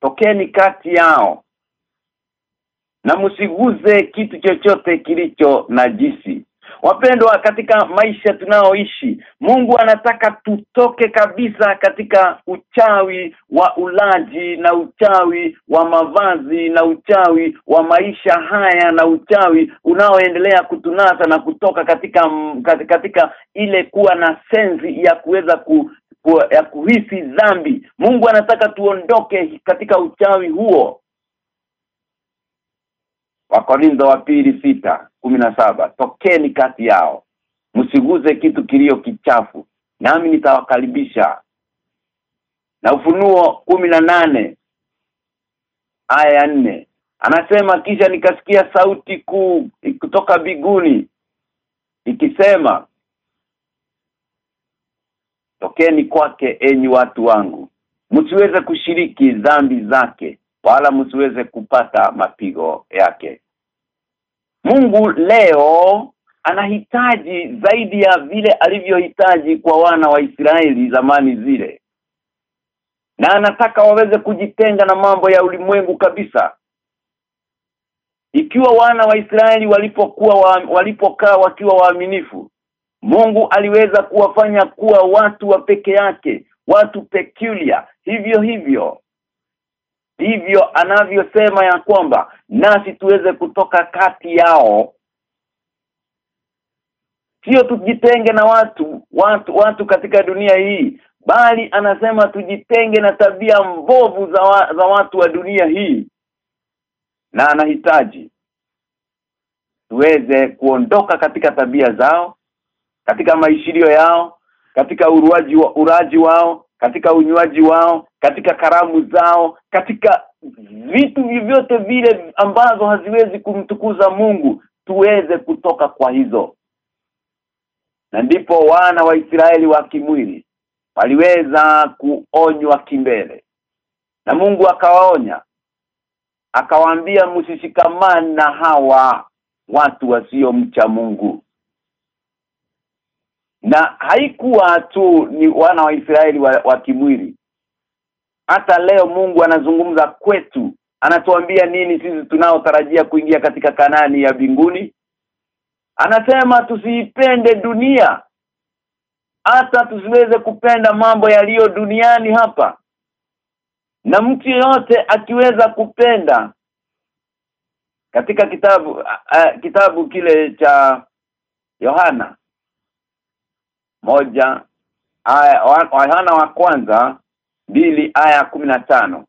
Tokeni kati yao na msiguze kitu chochote kilicho najisi Wapendwa katika maisha tunaoishi Mungu anataka tutoke kabisa katika uchawi wa ulaji na uchawi wa mavazi na uchawi wa maisha haya na uchawi unaoendelea kutunasa na kutoka katika katika ile kuwa na sensi ya kuweza ku, ku, ya kuhisi dhambi. Mungu anataka tuondoke katika uchawi huo. Wakorintho wa pili sita kumi na saba. Tokeni kati yao. Msiguze kitu kilio kichafu. Nami nitawakaribisha. Na ufunuo kumi na nane aya ya nne. Anasema kisha nikasikia sauti kuu kutoka biguni ikisema tokeni kwake enyi watu wangu. Msiweze kushiriki dhambi zake wala msiweze kupata mapigo yake Mungu leo anahitaji zaidi ya vile alivyohitaji kwa wana wa Israeli zamani zile. Na anataka waweze kujitenga na mambo ya ulimwengu kabisa. Ikiwa wana wa Israeli walipokuwa wa, walipokaa wakiwa waaminifu Mungu aliweza kuwafanya kuwa watu wa peke yake watu peculiar hivyo hivyo hivyo anavyosema ya kwamba nasi tuweze kutoka kati yao. Sio tujitenge na watu watu watu katika dunia hii bali anasema tujitenge na tabia mbovu za, wa, za watu wa dunia hii. Na anahitaji tuweze kuondoka katika tabia zao katika maishirio yao katika uruaji wa uraji wao katika unywaji wao katika karamu zao katika vitu vyovyote vile ambazo haziwezi kumtukuza Mungu tuweze kutoka kwa hizo. Na ndipo wana wa Israeli wa kimwili waliweza kuonywa kimbele. Na Mungu akawaonya akawaambia msishikamane na hawa watu wasiomcha Mungu na haikuwa tu ni wana wa Israeli wa, wa kimwili. Hata leo Mungu anazungumza kwetu. Anatuambia nini sisi tunaotarajia kuingia katika kanani ya binguni anasema tusiipende dunia. Hata tusiweze kupenda mambo yaliyo duniani hapa. Na mtu yote akiweza kupenda katika kitabu uh, kitabu kile cha Yohana moja aya Yohana wa kwanza mbili aya tano.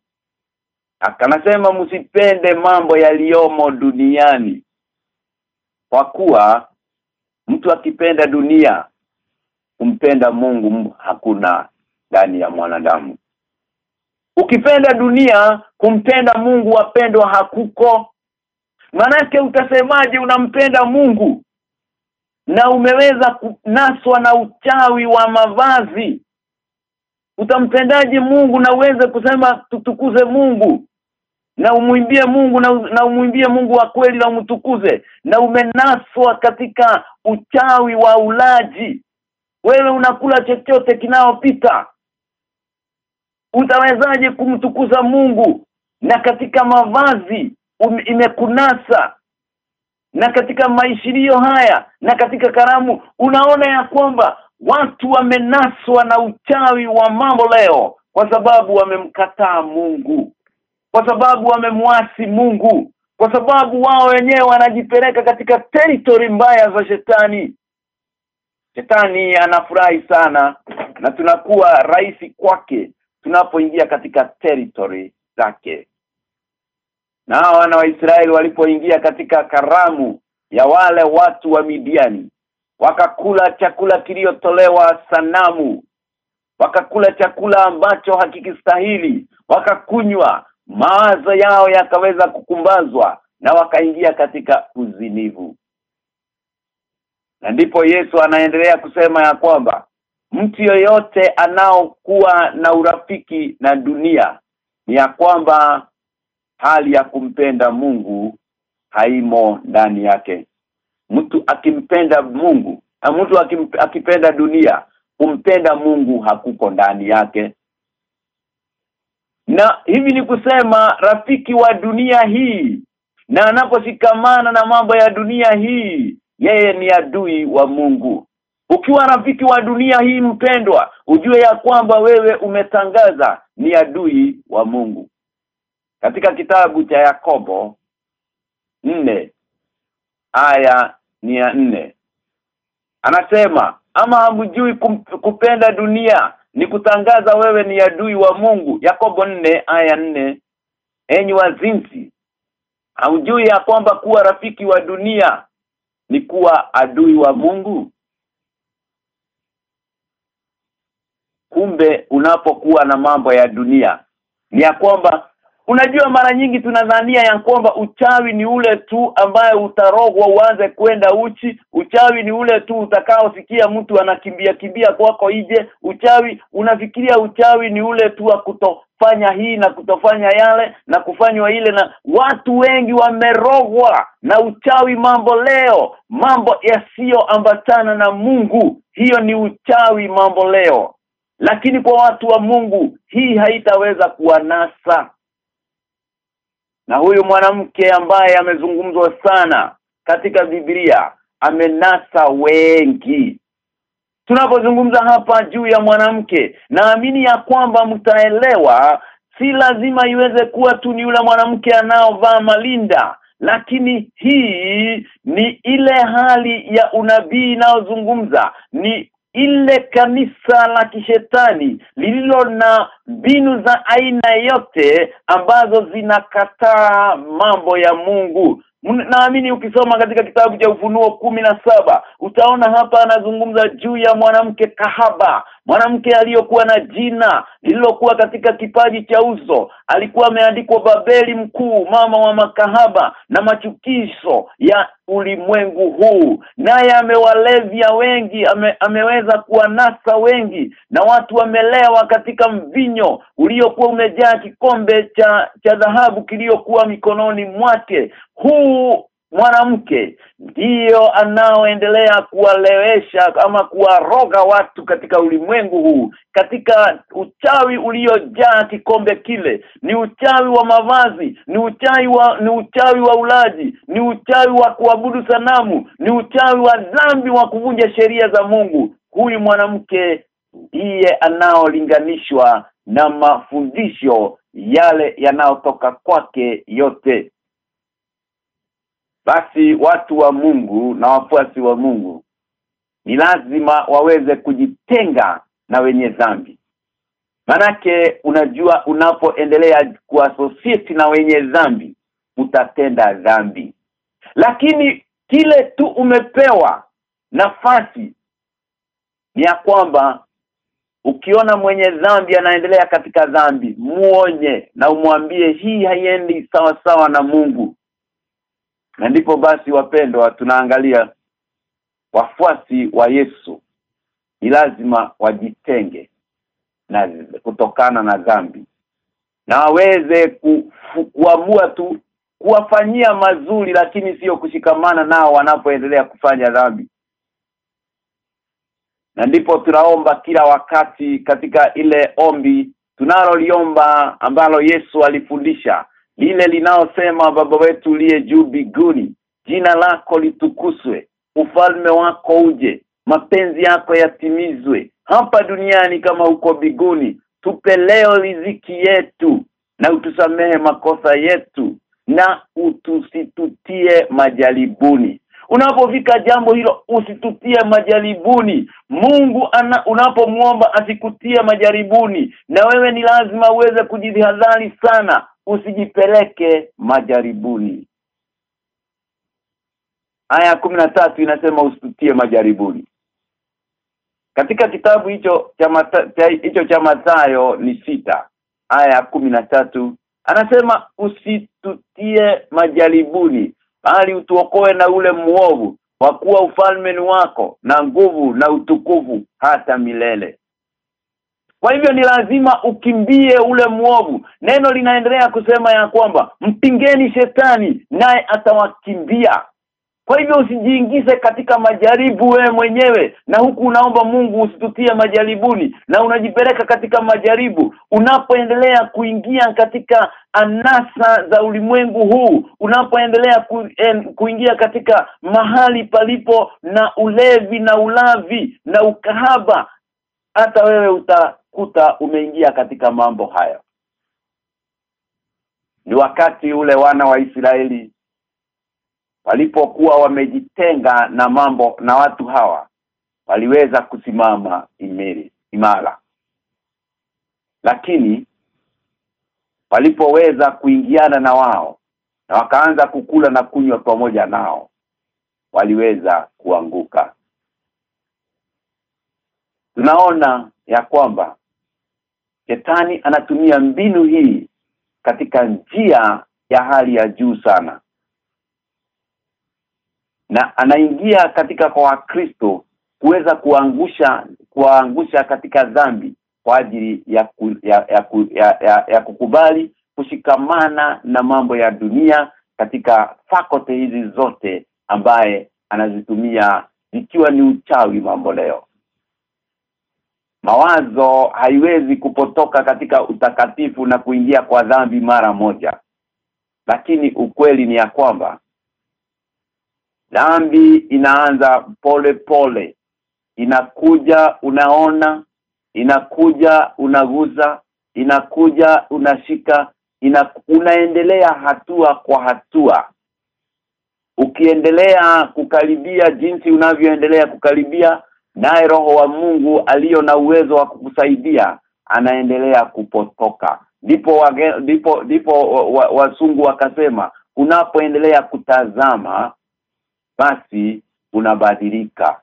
Akanasema msipende mambo yaliyomo duniani kwa kuwa mtu akipenda dunia kumpenda Mungu hakuna ndani ya mwanadamu. Ukipenda dunia kumpenda Mungu wapendwa hakuko. Manake utasemaje unampenda Mungu na umeweza kunaswa na uchawi wa mavazi. Utampendaje Mungu na uweze kusema tutukuze Mungu? Na umwimbie Mungu na, na umwimbie Mungu wa kweli na umtukuze. Na umenaswa katika uchawi wa ulaji. Wewe unakula chochote kinaopita. Utawezaje kumtukuza Mungu? Na katika mavazi um, imekunasa na katika maishirio haya na katika karamu unaona ya kwamba watu wamenaswa na uchawi wa mambo leo kwa sababu wamemkataa Mungu kwa sababu wamemwasi Mungu kwa sababu wao wenyewe wanajipeleka katika territory mbaya za shetani. Shetani anafurahi sana na tunakuwa rahisi kwake tunapoingia katika territory zake na wana wa Israeli walipoingia katika karamu ya wale watu wa Midiani wakakula chakula kiliotolewa sanamu wakakula chakula ambacho hakikistahili wakakunywa mawazo yao yakaweza kukumbazwa na wakaingia katika uzinivu. Na ndipo Yesu anaendelea kusema ya kwamba mtu yoyote anaokuwa na urafiki na dunia ni ya kwamba hali ya kumpenda Mungu haimo ndani yake. Mtu akimpenda Mungu na mtu akipenda dunia kumpenda Mungu hakuko ndani yake. Na hivi ni kusema rafiki wa dunia hii na anaposhikamana na mambo ya dunia hii yeye ni adui wa Mungu. Ukiwa rafiki wa dunia hii mpendwa ujue ya kwamba wewe umetangaza ni adui wa Mungu katika kitabu cha Yakobo nne aya ni ya nne anasema ama hamjui kupenda dunia? Ni kutangaza wewe ni adui wa Mungu. Yakobo nne aya nne. Enyi wazinzi hamjui ya kwamba kuwa rafiki wa dunia ni kuwa adui wa Mungu? Kumbe unapokuwa na mambo ya dunia ni ya kwamba unajua mara nyingi tunadhania ya kwamba uchawi ni ule tu ambaye utarogwa uanze kwenda uchi. Uchawi ni ule tu utakaosikia mtu anakimbia kimbia kwako ije uchawi unafikiria uchawi ni ule tu wa kutofanya hii na kutofanya yale na kufanywa ile na watu wengi wamerogwa na uchawi mambo leo mambo yasiyoambatana na Mungu. Hiyo ni uchawi mambo leo. Lakini kwa watu wa Mungu hii haitaweza kuwanasa na huyu mwanamke ambaye amezungumzwa sana katika Biblia amenasa wengi. Tunapozungumza hapa juu ya mwanamke naamini ya kwamba mtaelewa si lazima iweze kuwa tu ni yule mwanamke anaovaa malinda lakini hii ni ile hali ya unabii inayozungumza ni ile kanisa la kishetani lililo na mbinu za aina yote ambazo zinakataa mambo ya Mungu. Naamini ukisoma katika kitabu cha ufunuo kumi na saba utaona hapa anazungumza juu ya mwanamke kahaba mwanamke aliyokuwa na jina lililokuwa katika kipaji cha uso alikuwa ameandikwa Babeli mkuu mama wa makahaba na machukizo ya ulimwengu huu. Naye amewalevya wengi ame, ameweza kuwanasa wengi na watu wamelewa katika mvinyo uliokuwa umejaa kikombe cha cha dhahabu kiliokuwa mikononi mwake. Huu mwanamke ndiyo anaoendelea kuwalewesha ama kuwaroga watu katika ulimwengu huu. Katika uchawi uliojaa kikombe kile ni uchawi wa mavazi ni uchawi wa ni uchawi wa ulaji ni uchawi wa kuabudu sanamu ni uchawi wa dhambi wa kuvunja sheria za Mungu. Huyu mwanamke ndiye anaolinganishwa na mafundisho yale yanayotoka kwake yote basi watu wa Mungu na wafuasi wa Mungu ni lazima waweze kujitenga na wenye dhambi. Manake unajua unapoendelea kuassociate na wenye dhambi utatenda dhambi. Lakini kile tu umepewa nafasi ni ya kwamba ukiona mwenye dhambi anaendelea katika dhambi muonye na umwambie hii haiendi sawa sawa na Mungu na ndipo basi wapendwa tunaangalia wafuasi wa Yesu. Ni lazima wajitenge na kutokana na dhambi. Na waweze ku, kuamua tu kuwafanyia mazuri lakini sio kushikamana nao wanapoendelea kufanya dhambi. Na ndipo tunaomba kila wakati katika ile ombi tunaloliomba ambalo Yesu alifundisha lile linaosema baba wetu uliye juu biguni jina lako litukuswe ufalme wako uje mapenzi yako yatimizwe hapa duniani kama huko biguni tupe leo riziki yetu na utusamehe makosa yetu na utusitutie majaribuni. Unapofika jambo hilo usitutie majaribuni. Mungu ana unapomuomba asikutie majaribuni. Na wewe ni lazima uweze kujihadhari sana usijipeleke majaribuni. Aya ya tatu inasema usitie majaribuni. Katika kitabu hicho cha hicho cha Mathayo ni sita aya ya tatu anasema usitutie majaribuni bali utuokoe na ule muovu kwa kuwa ufalme ni wako na nguvu na utukufu hata milele kwa hivyo ni lazima ukimbie ule mwovu. neno linaendelea kusema ya kwamba mpingeni shetani naye atawakimbia. Kwa hivyo usijiingize katika majaribu we mwenyewe. Na huku unaomba Mungu usitutie majaribuni na unajipeleka katika majaribu. Unapoendelea kuingia katika anasa za ulimwengu huu unapoendelea ku, kuingia katika mahali palipo na ulevi na ulavi na ukahaba hata wewe utakuta umeingia katika mambo haya ni wakati ule wana wa Israeli walipokuwa wamejitenga na mambo na watu hawa waliweza kusimama imeri imara. Lakini walipoweza kuingiana na wao na wakaanza kukula na kunywa pamoja nao waliweza kuanguka. Tunaona ya kwamba shetani anatumia mbinu hii katika njia ya hali ya juu sana. Na anaingia katika kwa Wakristo kuweza kuangusha kuangusha katika dhambi kwa ajili ya ku, ya, ya, ya, ya, ya kukubali kushikamana na mambo ya dunia katika fakote hizi zote ambaye anazitumia ikiwa ni uchawi mambo leo mawazo haiwezi kupotoka katika utakatifu na kuingia kwa dhambi mara moja. Lakini ukweli ni ya kwamba dhambi inaanza pole pole. Inakuja unaona inakuja unaguza inakuja unashika ina, unaendelea hatua kwa hatua. Ukiendelea kukaribia jinsi unavyoendelea kukaribia naye roho wa Mungu aliyo na uwezo wa kukusaidia anaendelea kupotoka. Ndipo ndipo ndipo wasungu wa, wa wakasema unapoendelea kutazama basi unabadilika.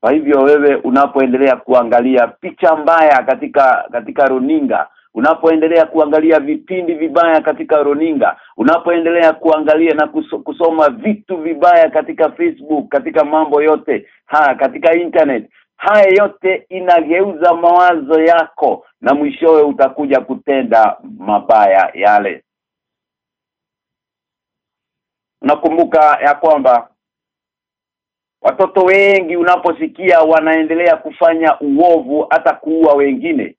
Kwa hivyo wewe unapoendelea kuangalia picha mbaya katika katika runinga unapoendelea kuangalia vipindi vibaya katika runinga unapoendelea kuangalia na kusoma vitu vibaya katika Facebook katika mambo yote ha katika internet haya yote inageuza mawazo yako na mwishowe utakuja kutenda mabaya yale. Nakumbuka ya kwamba watoto wengi unaposikia wanaendelea kufanya uovu hata kuua wengine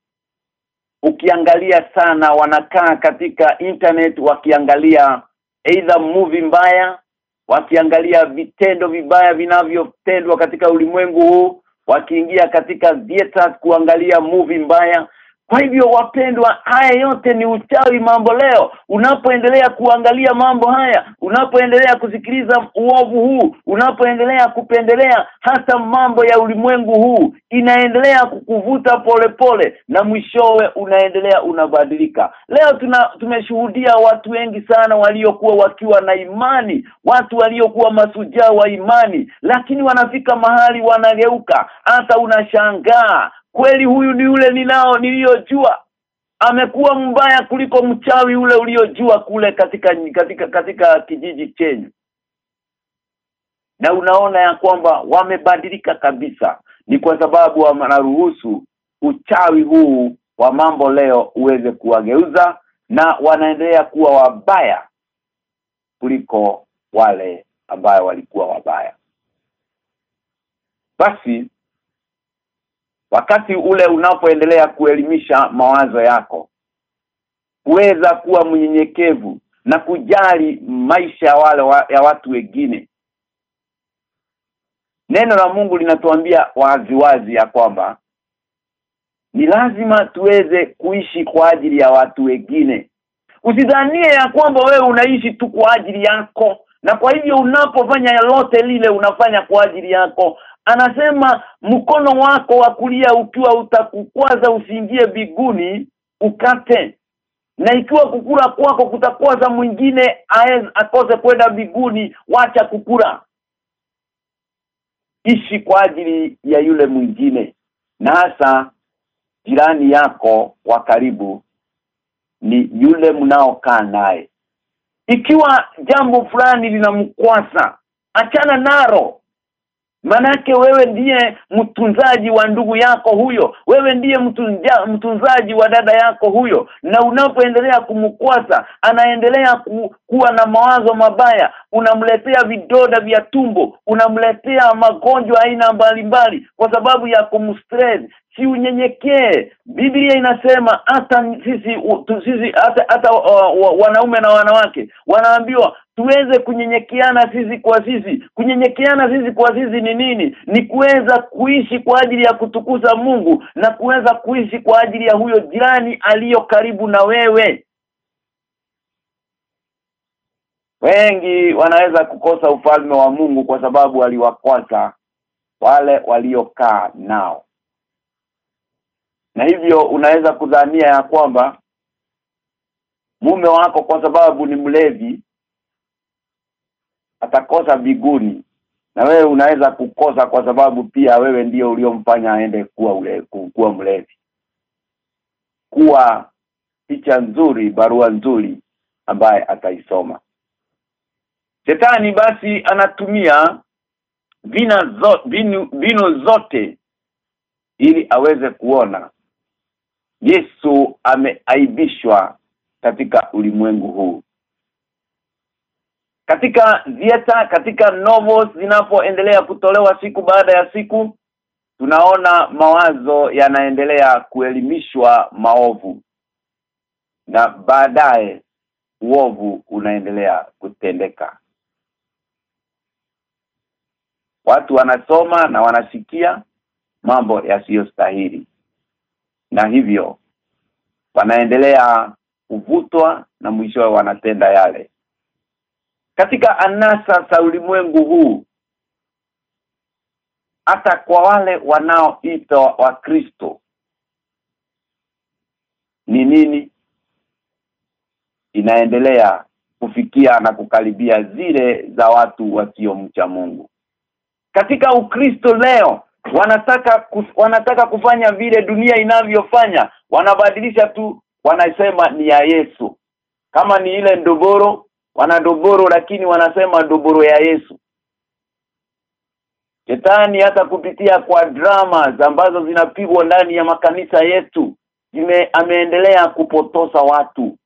ukiangalia sana wanakaa katika internet wakiangalia either movie mbaya wakiangalia vitendo vibaya vinavyotendwa katika ulimwengu huu wakiingia katika theaters kuangalia movie mbaya kwa hivyo wapendwa haya yote ni uchawi mambo leo. Unapoendelea kuangalia mambo haya unapoendelea kusikiliza uovu huu unapoendelea kupendelea hata mambo ya ulimwengu huu inaendelea kukuvuta polepole pole, na mwishowe unaendelea unabadilika. Leo tuna tumeshuhudia watu wengi sana waliokuwa wakiwa na imani watu waliokuwa masujaa wa imani lakini wanafika mahali wanageuka. Hata unashangaa kweli huyu ni yule ninao niliyojua. Amekuwa mbaya kuliko mchawi ule uliojua kule katika katika katika kijiji chenyu. Na unaona ya kwamba wamebadilika kabisa. Ni kwa sababu wanaruhusu uchawi huu wa mambo leo uweze kuwageuza na wanaendelea kuwa wabaya kuliko wale ambayo walikuwa wabaya. Basi wakati ule unapoendelea kuelimisha mawazo yako kuweza kuwa mnyenyekevu na kujali maisha ya wale wa, ya watu wengine. Neno la Mungu linatuambia wazi wazi ya kwamba ni lazima tuweze kuishi kwa ajili ya watu wengine. Usidhanie ya kwamba wewe unaishi tu kwa ajili yako na kwa hivyo unapofanya yote lile unafanya kwa ajili yako anasema mkono wako wa kulia ukiwa utakukwaza usiingie biguni ukate. Na ikiwa kukura kwako kutakwaza mwingine akose kwenda biguni wacha kukura ishi kwa ajili ya yule mwingine na hasa jirani yako wa karibu ni yule mnaokaa naye. Ikiwa jambo fulani linamkwasa achana naro Manake wewe ndiye mtunzaji wa ndugu yako huyo, wewe ndiye mtunja, mtunzaji wa dada yako huyo. Na unapoendelea kumkwasa anaendelea ku, kuwa na mawazo mabaya, unamletea vidoda vya tumbo, unamletea magonjwa aina mbalimbali kwa sababu ya kumstress. Si unyenyekee. Biblia inasema hata sisi hata, hata uh, wanaume na wanawake wanaambiwa tuweze kunyenyekeana sisi kwa sisi. Kunyenyekeana sisi kwa sisi ni nini? Ni kuweza kuishi kwa ajili ya kutukuza Mungu na kuweza kuishi kwa ajili ya huyo jirani aliyo karibu na wewe. Wengi wanaweza kukosa ufalme wa Mungu kwa sababu waliwakwasa wale waliokaa nao. Na hivyo unaweza kudhania ya kwamba mume wako kwa sababu ni mlevi atakosa biguni na wewe unaweza kukosa kwa sababu pia wewe ndio uliomfanya aende kuwa ule kuwa mlevi. Kuwa picha nzuri barua nzuri ambaye ataisoma. Shetani basi anatumia vina zo, vinu, vinu zote ili aweze kuona Yesu ameaibishwa katika ulimwengu huu katika vieta katika novels zinapoendelea kutolewa siku baada ya siku tunaona mawazo yanaendelea kuelimishwa maovu. Na baadaye uovu unaendelea kutendeka. Watu wanasoma na wanasikia mambo yasiyostahili. Na hivyo wanaendelea kuvutwa na mwisho wanatenda yale katika anasa za ulimwengu huu hata kwa wale wanaoitwa wakristo ni nini inaendelea kufikia na kukaribia zile za watu wasiomcha Mungu? Katika ukristo leo wanataka kuf, wanataka kufanya vile dunia inavyofanya. Wanabadilisha tu wanasema ni ya Yesu. Kama ni ile ndoboro wana ndoboro lakini wanasema doboro ya Yesu. Shetani hata kupitia kwa drama ambazo zinapigwa ndani ya makanisa yetu ime, ameendelea kupotosa watu.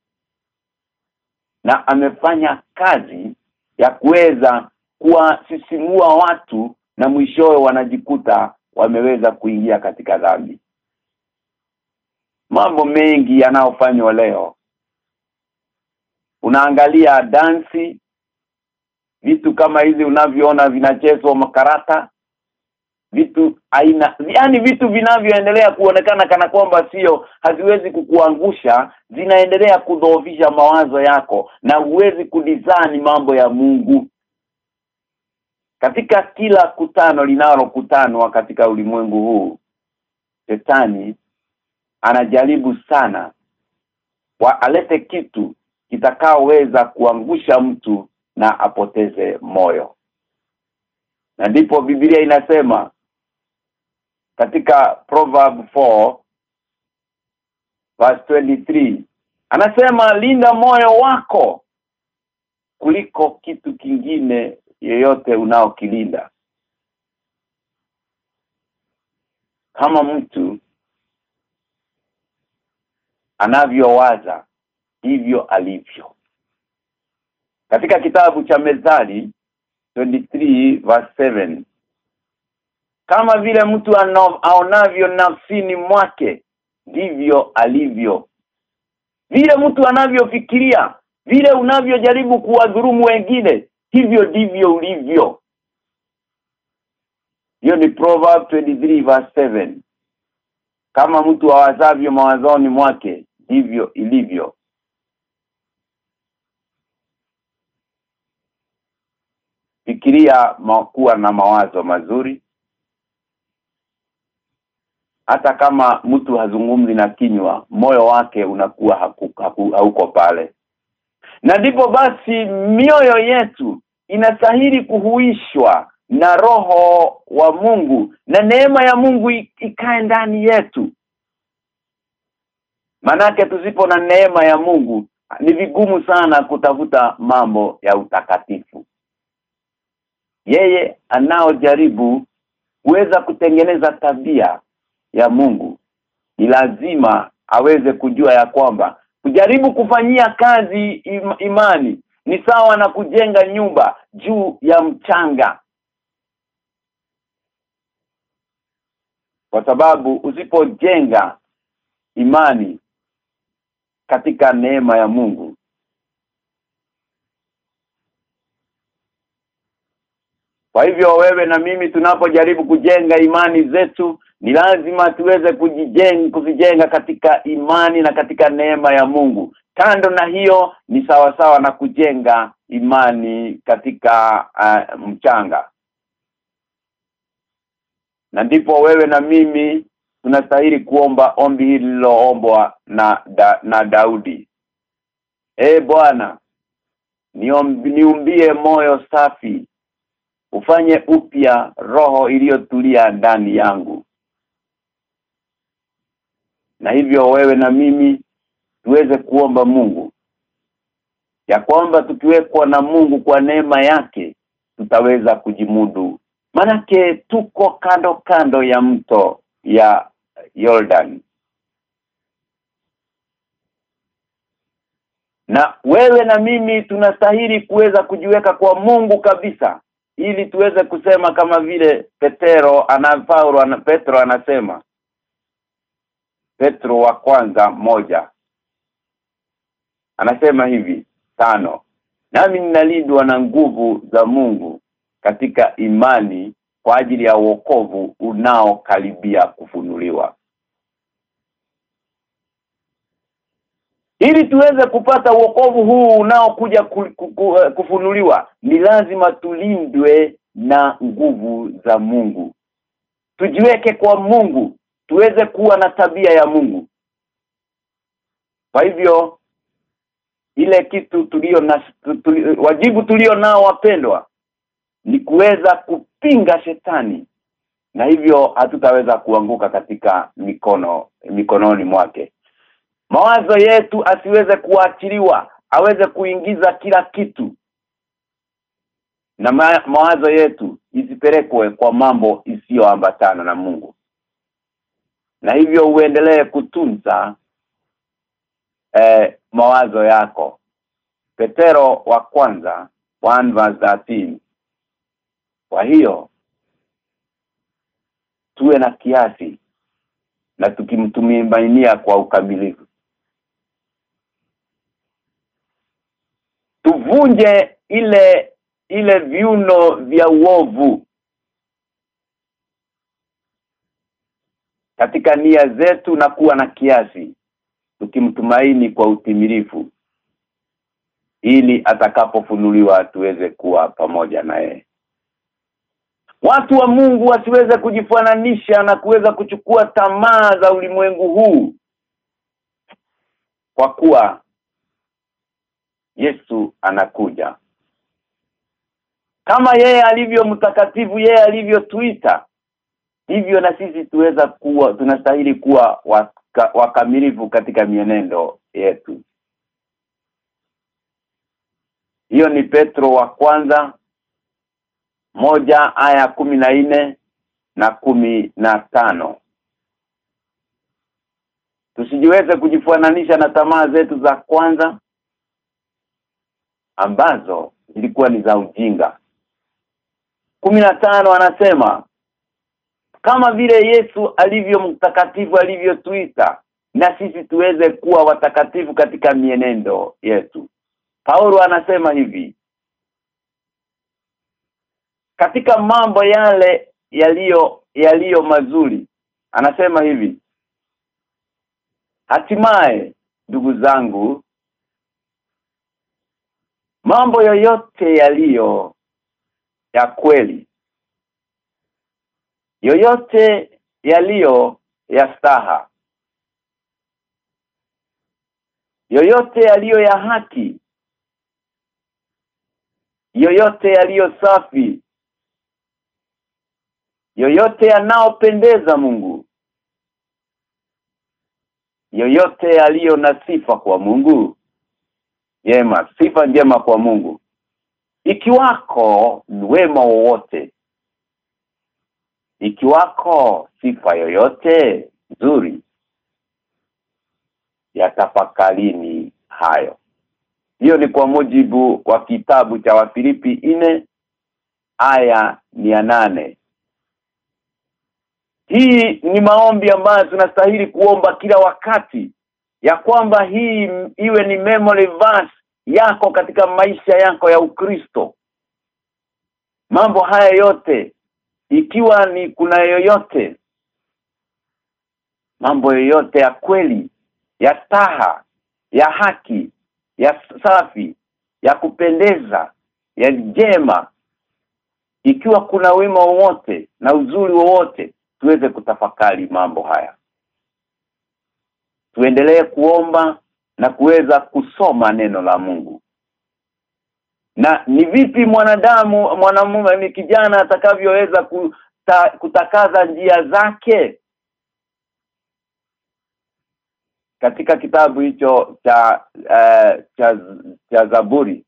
Na amefanya kazi ya kuweza kuwasisimua watu na mwishowe wanajikuta wameweza kuingia katika dhambi. Mambo mengi yanayofanywa leo unaangalia dansi vitu kama hizi unavyoona vinachezwa makarata vitu aina yani vitu vinavyoendelea kuonekana kana kwamba sio haziwezi kukuangusha zinaendelea kudhoofisha mawazo yako na huwezi kudizani mambo ya Mungu. Katika kila kutano linalokutanwa katika ulimwengu huu shetani anajaribu sana wa alete kitu kitakaoweza kuangusha mtu na apoteze moyo. Na ndipo Biblia inasema katika Proverb 4 verse 23 anasema linda moyo wako kuliko kitu kingine yeyote unaokilinda. Kama mtu anavyowaza hivyo alivyo. Katika kitabu cha Methali 23 verse 7 kama vile mtu aonavyo nafsini mwake ndivyo alivyo. Vile mtu anavyofikiria vile unavyojaribu kuwadhurumu wengine hivyo ndivyo ulivyo. Hiyo ni proverb 23 verse 7 kama mtu awazavyo mawazoni mwake ndivyo ilivyo fikiria kuwa na mawazo mazuri. Hata kama mtu hazungumzi na kinywa moyo wake unakuwa haku, haku, hauko pale. Na ndipo basi mioyo yetu inastahili kuhuishwa na roho wa Mungu na neema ya Mungu ikae ndani yetu. Manake tusipo na neema ya Mungu ni vigumu sana kutafuta mambo ya utakatifu yeye anaojaribu kuweza kutengeneza tabia ya Mungu. Ni lazima aweze kujua ya kwamba kujaribu kufanyia kazi im, imani ni sawa na kujenga nyumba juu ya mchanga. Kwa sababu usipojenga imani katika neema ya Mungu Kwa hivyo wewe na mimi tunapojaribu kujenga imani zetu ni lazima tuweze kujijenga kuzijenga katika imani na katika neema ya Mungu. Kando na hiyo ni sawa sawa na kujenga imani katika uh, mchanga. Na ndipo wewe na mimi tunastahili kuomba ombi hili liloombwa na da, na Daudi. Eh Bwana niumbie moyo safi ufanye upya roho iliyotulia ndani yangu. Na hivyo wewe na mimi tuweze kuomba Mungu. Ya kwamba tukiwekwa na Mungu kwa neema yake tutaweza kujimudu. Manake tuko kando kando ya mto ya Jordan na wewe na mimi tunastahili kuweza kujiweka kwa Mungu kabisa ili tuweze kusema kama vile Petero ana Paulo ana Petro anasema. Petro wa kwanza moja. Anasema hivi tano. Nami ninalindwa na nguvu za Mungu katika imani kwa ajili ya wokovu unaokaribia kufunuliwa ili tuweze kupata wokovu huu unaokuja kufunuliwa ni lazima tulindwe na nguvu za Mungu. Tujiweke kwa Mungu tuweze kuwa na tabia ya Mungu. Kwa hivyo ile kitu tulio na tuli, wajibu tulio nao wapendwa ni kuweza kupinga shetani. Na hivyo hatutaweza kuanguka katika mikono mikononi mwake mawazo yetu asiweze kuachiliwa aweze kuingiza kila kitu. Na ma mawazo yetu isipelekwe kwa mambo isiyoambatana na Mungu. Na hivyo uendelee kutunza eh, mawazo yako. Petero wa kwanza 1 verse 13 kwa hiyo tuwe na kiasi na tukimtumia kwa ukamilifu tuvunje ile ile viuno vya uovu. Katika nia zetu na kuwa na kiasi tukimtumaini kwa utimilifu ili atakapofunuliwa tuweze kuwa pamoja naye Watu wa Mungu wasiweze kujifananisha na kuweza kuchukua tamaa za ulimwengu huu kwa kuwa Yesu anakuja. Kama yeye alivyo mtakatifu yeye alivyo alivyotuita hivyo na sisi tuweza kuwa tunastahili kuwa waka, wakamilifu katika mienendo yetu. Hiyo ni Petro wa kwanza moja aya kumi na nne na kumi na tano. Tusijiweze kujifananisha na tamaa zetu za kwanza ambazo zilikuwa ni za ujinga. Kumi na tano anasema kama vile Yesu alivyo mtakatifu alivyotuita na sisi tuweze kuwa watakatifu katika mienendo yetu. Paulo anasema hivi katika mambo yale yaliyo yaliyo mazuri anasema hivi hatimaye ndugu zangu mambo yoyote yaliyo ya kweli yoyote yaliyo ya staha yoyote yaliyo ya haki yoyote yaliyo safi yoyote yanaopendeza Mungu yoyote yaliyo na sifa kwa Mungu jema sifa njema kwa Mungu. Ikiwako wema wowote ikiwako sifa yoyote nzuri yatafakalini hayo. Hiyo ni kwa mujibu wa kitabu cha Wafilipi ine aya ya nane. Hii ni maombi ambayo tunastahili kuomba kila wakati ya kwamba hii iwe ni memory verse yako katika maisha yako ya Ukristo. Mambo haya yote ikiwa ni kuna yoyote mambo yoyote ya kweli ya taha ya haki ya safi ya kupendeza ya jema ikiwa kuna wema wowote na uzuri wowote tuweze kutafakari mambo haya tuendelee kuomba na kuweza kusoma neno la Mungu. Na ni vipi mwanadamu mwanamume ni kijana atakavyoweza kuta, kutakaza njia zake? Katika kitabu hicho cha uh, cha cha Zaburi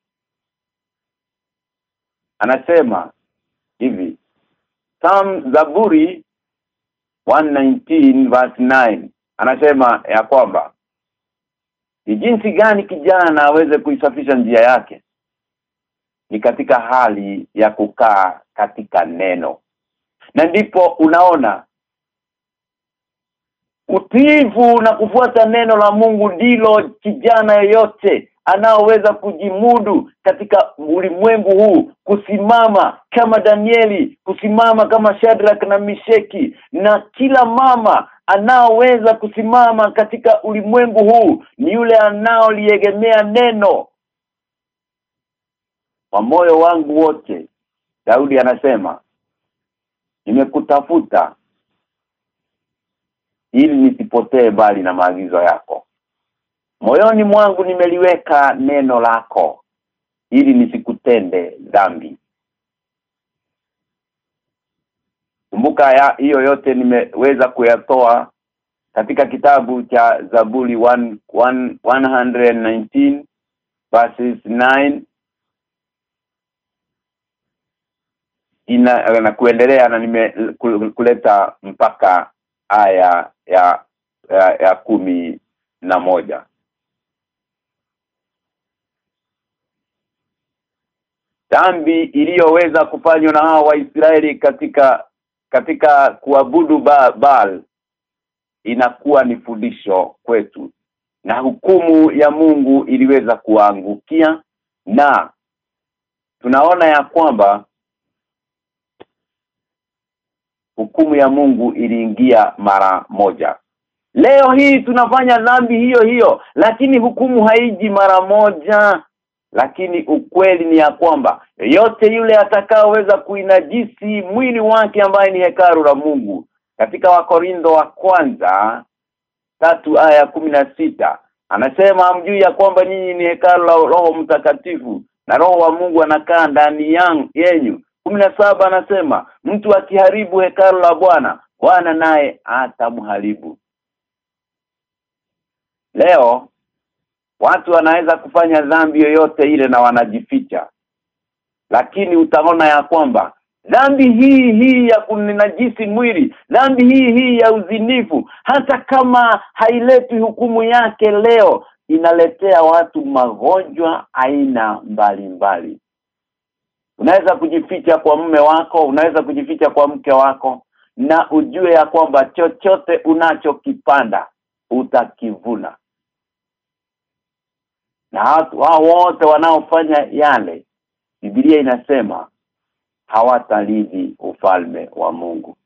anasema hivi. Psalm Zaburi 119 verse 9 anasema ya kwamba ni jinsi gani kijana aweze kuisafisha njia yake? Ni katika hali ya kukaa katika neno. Na ndipo unaona utivu na kufuata neno la Mungu ndilo kijana yoyote anaoweza kujimudu katika ulimwengu huu kusimama kama Danieli kusimama kama Shadrach na Misheki na kila mama anaoweza kusimama katika ulimwengu huu ni yule anaoliegemea neno. Kwa moyo wangu wote Daudi anasema nimekutafuta ili nisipotee bali na maagizo yako moyoni mwangu nimeliweka neno lako ili nisikutende dhambi. Kumbuka ya hiyo yote nimeweza kuyatoa katika kitabu cha Zaburi 1, 1 119 verses 9 ina na kuendelea na nimekuleta mpaka aya ya ya, ya kumi na moja dhambi iliyoweza kufanywa na hao Waisraeli katika katika kuabudu ba, Baal inakuwa ni fundisho kwetu. Na hukumu ya Mungu iliweza kuangukia na tunaona ya kwamba hukumu ya Mungu iliingia mara moja. Leo hii tunafanya dhambi hiyo hiyo lakini hukumu haiji mara moja lakini ukweli ni ya kwamba yote yule atakaoweza kuinajisi mwili wake ambaye ni hekaru la Mungu. Katika wakorindo wa kwanza tatu aya sita anasema amjui ya kwamba nyinyi ni hekalu la Roho Mtakatifu na Roho wa Mungu anakaa ndani yenu saba anasema mtu akiharibu hekalu la Bwana Bwana naye atamharibu. Leo watu wanaweza kufanya dhambi yoyote ile na wanajificha lakini utaona ya kwamba dhambi hii hii ya kuninajisi mwili dhambi hii hii ya uzinifu hata kama haileti hukumu yake leo inaletea watu magonjwa aina mbalimbali mbali. unaweza kujificha kwa mume wako unaweza kujificha kwa mke wako na ujue ya kwamba chochote unachokipanda utakivuna na hao wote wanaofanya yale Biblia inasema hawatalithi ufalme wa Mungu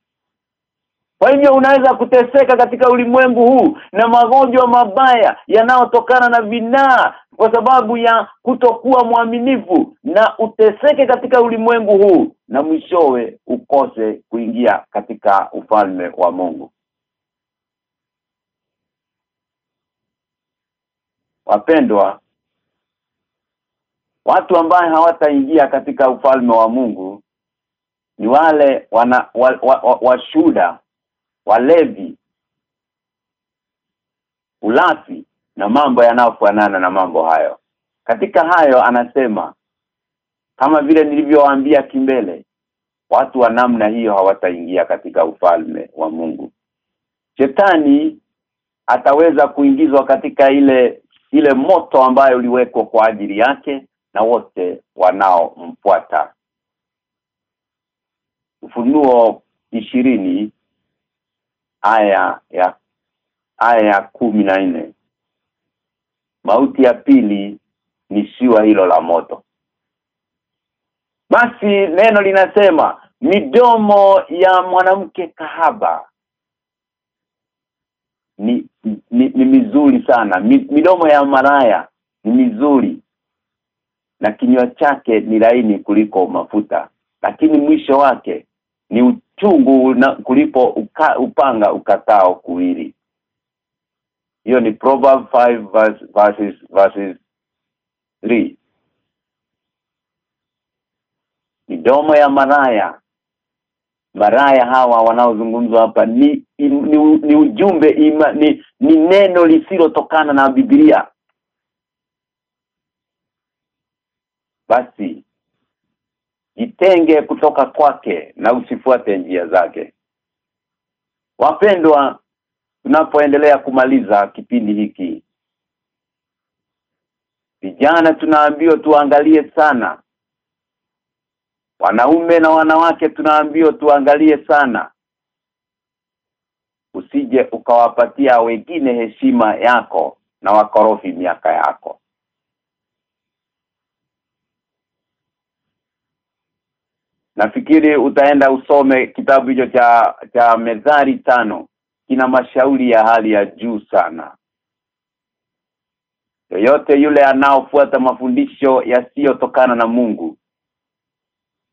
kwa hivyo unaweza kuteseka katika ulimwengu huu na magonjwa mabaya yanayotokana na vinaa kwa sababu ya kutokuwa mwaminifu na uteseke katika ulimwengu huu na mwishowe ukose kuingia katika ufalme wa Mungu. Wapendwa watu ambaye hawataingia katika ufalme wa Mungu ni wale wana wa, wa, wa, washuda walevi ulafi na mambo yanayofanana na mambo hayo. Katika hayo anasema kama vile nilivyowaambia kimbele watu wa namna hiyo hawataingia katika ufalme wa Mungu. Shetani ataweza kuingizwa katika ile ile moto ambayo uliwekwa kwa ajili yake na wote wanaomfuata. Ufunuo ishirini aya ya aya ya kumi na nne. Mauti ya pili ni siwa hilo la moto. Basi neno linasema midomo ya mwanamke kahaba. Ni, ni, ni mizuri sana. Midomo ya maraya ni mizuri na kinywa chake ni laini kuliko mafuta lakini mwisho wake ni uchungu na kulipo uka, upanga ukatao kuwili. Hiyo ni Proverb 5 verse, verses verses 3 midomo ya maraya. Maraya hawa wanaozungumzwa hapa ni, ni, ni ujumbe ima, ni, ni neno lisilotokana na Biblia basi jitenge kutoka kwake na usifuate njia zake. Wapendwa tunapoendelea kumaliza kipindi hiki vijana tunaambiwa tuangalie sana. Wanaume na wanawake tunaambiwa tuangalie sana. Usije ukawapatia wengine heshima yako na wakorofi miaka yako nafikiri utaenda usome kitabu hicho cha cha mezari tano. Kina mashauri ya hali ya juu sana. Yoyote yule anaofuata mafundisho yasiyotokana na Mungu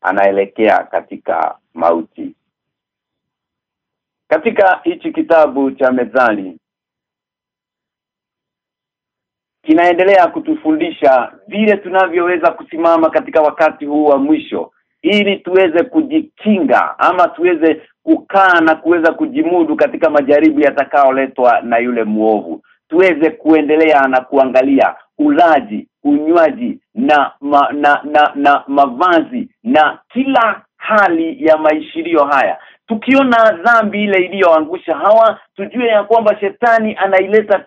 anaelekea katika mauti. Katika hichi kitabu cha mezali kinaendelea kutufundisha vile tunavyoweza kusimama katika wakati huu wa mwisho ili tuweze kujikinga ama tuweze kukaa na kuweza kujimudu katika majaribu yatakayoletwa na yule muovu tuweze kuendelea na kuangalia ulaji unywaji na ma, na, na na mavazi na kila hali ya maishirio haya. Tukiona dhambi ile iliyoangusha hawa tujue ya kwamba shetani anaileta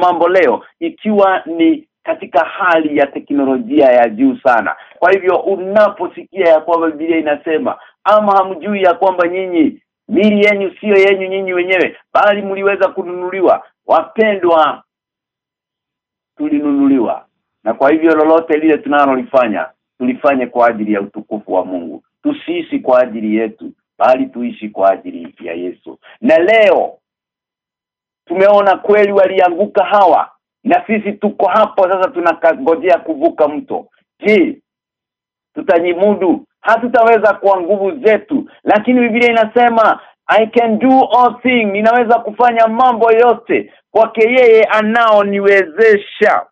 mambo leo ikiwa ni katika hali ya teknolojia ya juu sana. Kwa hivyo unaposikia ya kwamba Biblia inasema ama hamjui ya kwamba nyinyi mili yenu sio yenyu nyinyi wenyewe bali mliweza kununuliwa. Wapendwa tulinunuliwa. Na kwa hivyo lolote lile tunalolifanya tulifanye kwa ajili ya utukufu wa Mungu. Tusiishi kwa ajili yetu bali tuishi kwa ajili ya Yesu. Na leo tumeona kweli walianguka hawa na sisi tuko hapo sasa tunangojea kuvuka mto. Je tutanyimudu? Hatutaweza kwa nguvu zetu. Lakini Biblia inasema I can do all things ninaweza kufanya mambo yote kwake yeye anaoniwezesha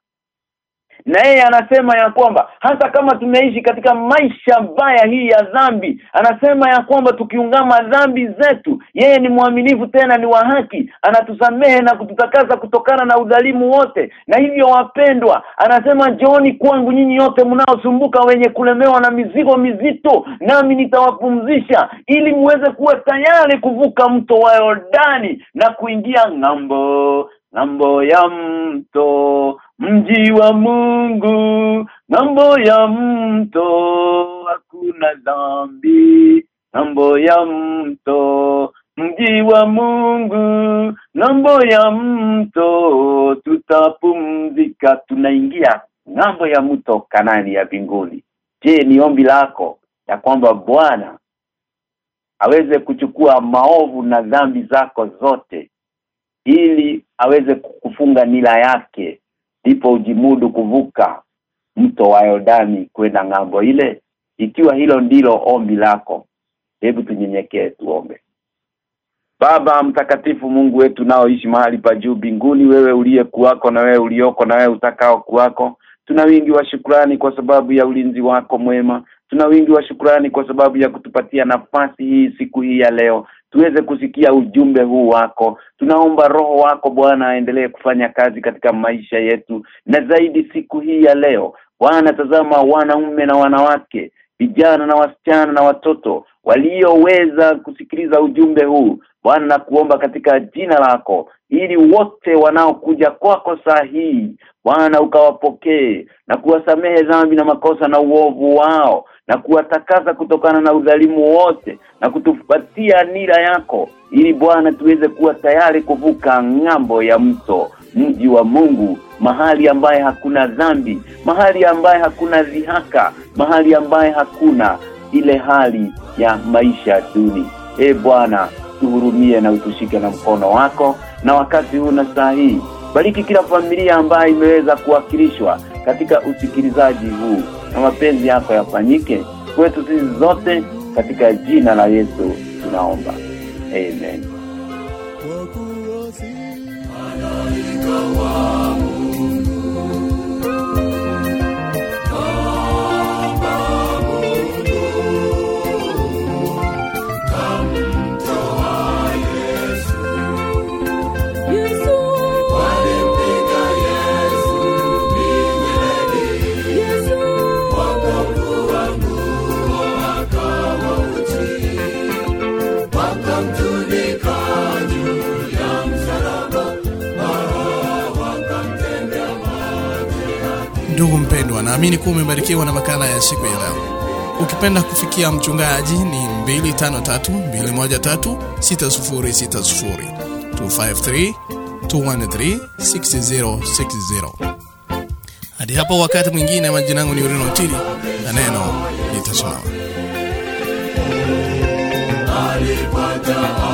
na yeye anasema ya kwamba hata kama tumeishi katika maisha mbaya hii ya dhambi anasema ya kwamba tukiungama dhambi zetu yeye ni mwaminifu tena ni wa haki anatusamehe na kututakaza kutokana na udhalimu wote. Na hivyo wapendwa anasema jioni kwangu nyinyi yote mnaosumbuka wenye kulemewa na mizigo mizito nami nitawapumzisha ili muweze kuwa tayari kuvuka mto wa Yordani na kuingia ng'ambo ng'ambo ya mto mji wa Mungu. Ng'ambo ya mto hakuna dhambi. Ng'ambo ya mto mji wa Mungu. Ng'ambo ya mto tutapumzika. Tunaingia ng'ambo ya mto Kanani ya binguni. Je ni ombi lako ya kwamba Bwana aweze kuchukua maovu na dhambi zako zote ili aweze kufunga nila yake ndipo ujimudu kuvuka mto wa Yordani kwenda ng'ambo ile. Ikiwa hilo ndilo ombi lako hebu tunyenyekee tuombe. Baba mtakatifu Mungu wetu naoishi mahali pa juu mbinguni wewe uliye kuwako na wewe ulioko na wewe utakao kuwako tuna wingi wa shukrani kwa sababu ya ulinzi wako mwema. Tuna wingi wa shukrani kwa sababu ya kutupatia nafasi hii siku hii ya leo tuweze kusikia ujumbe huu wako. Tunaomba roho wako Bwana aendelee kufanya kazi katika maisha yetu. Na zaidi siku hii ya leo Bwana tazama wanaume na wanawake vijana na wasichana na watoto walioweza kusikiliza ujumbe huu Bwana nakuomba katika jina lako ili wote wanaokuja kwako saa hii Bwana ukawapokee na kuwasamehe dhambi na makosa na uovu wao na kuwatakaza kutokana na udhalimu wote na kutupatia nira yako ili Bwana tuweze kuwa tayari kuvuka ng'ambo ya mto mji wa Mungu mahali ambaye hakuna dhambi mahali ambaye hakuna dhihaka mahali ambaye hakuna ile hali ya maisha duni. E Bwana tuhurumie na utushike na mkono wako na wakati huu na saa hii. Bariki kila familia ambayo imeweza kuwakilishwa katika usikilizaji huu na mapenzi yako yafanyike kwetu sisi zote katika jina la Yesu tunaomba. Amen naamini kuwa umebarikiwa na makala ya siku ya leo. Ukipenda kufikia mchungaji ni 253 213 6060 253 213 6060. Hadi hapo wakati mwingine, majina yangu ni Urino Tili na neno litasimama. Wakuja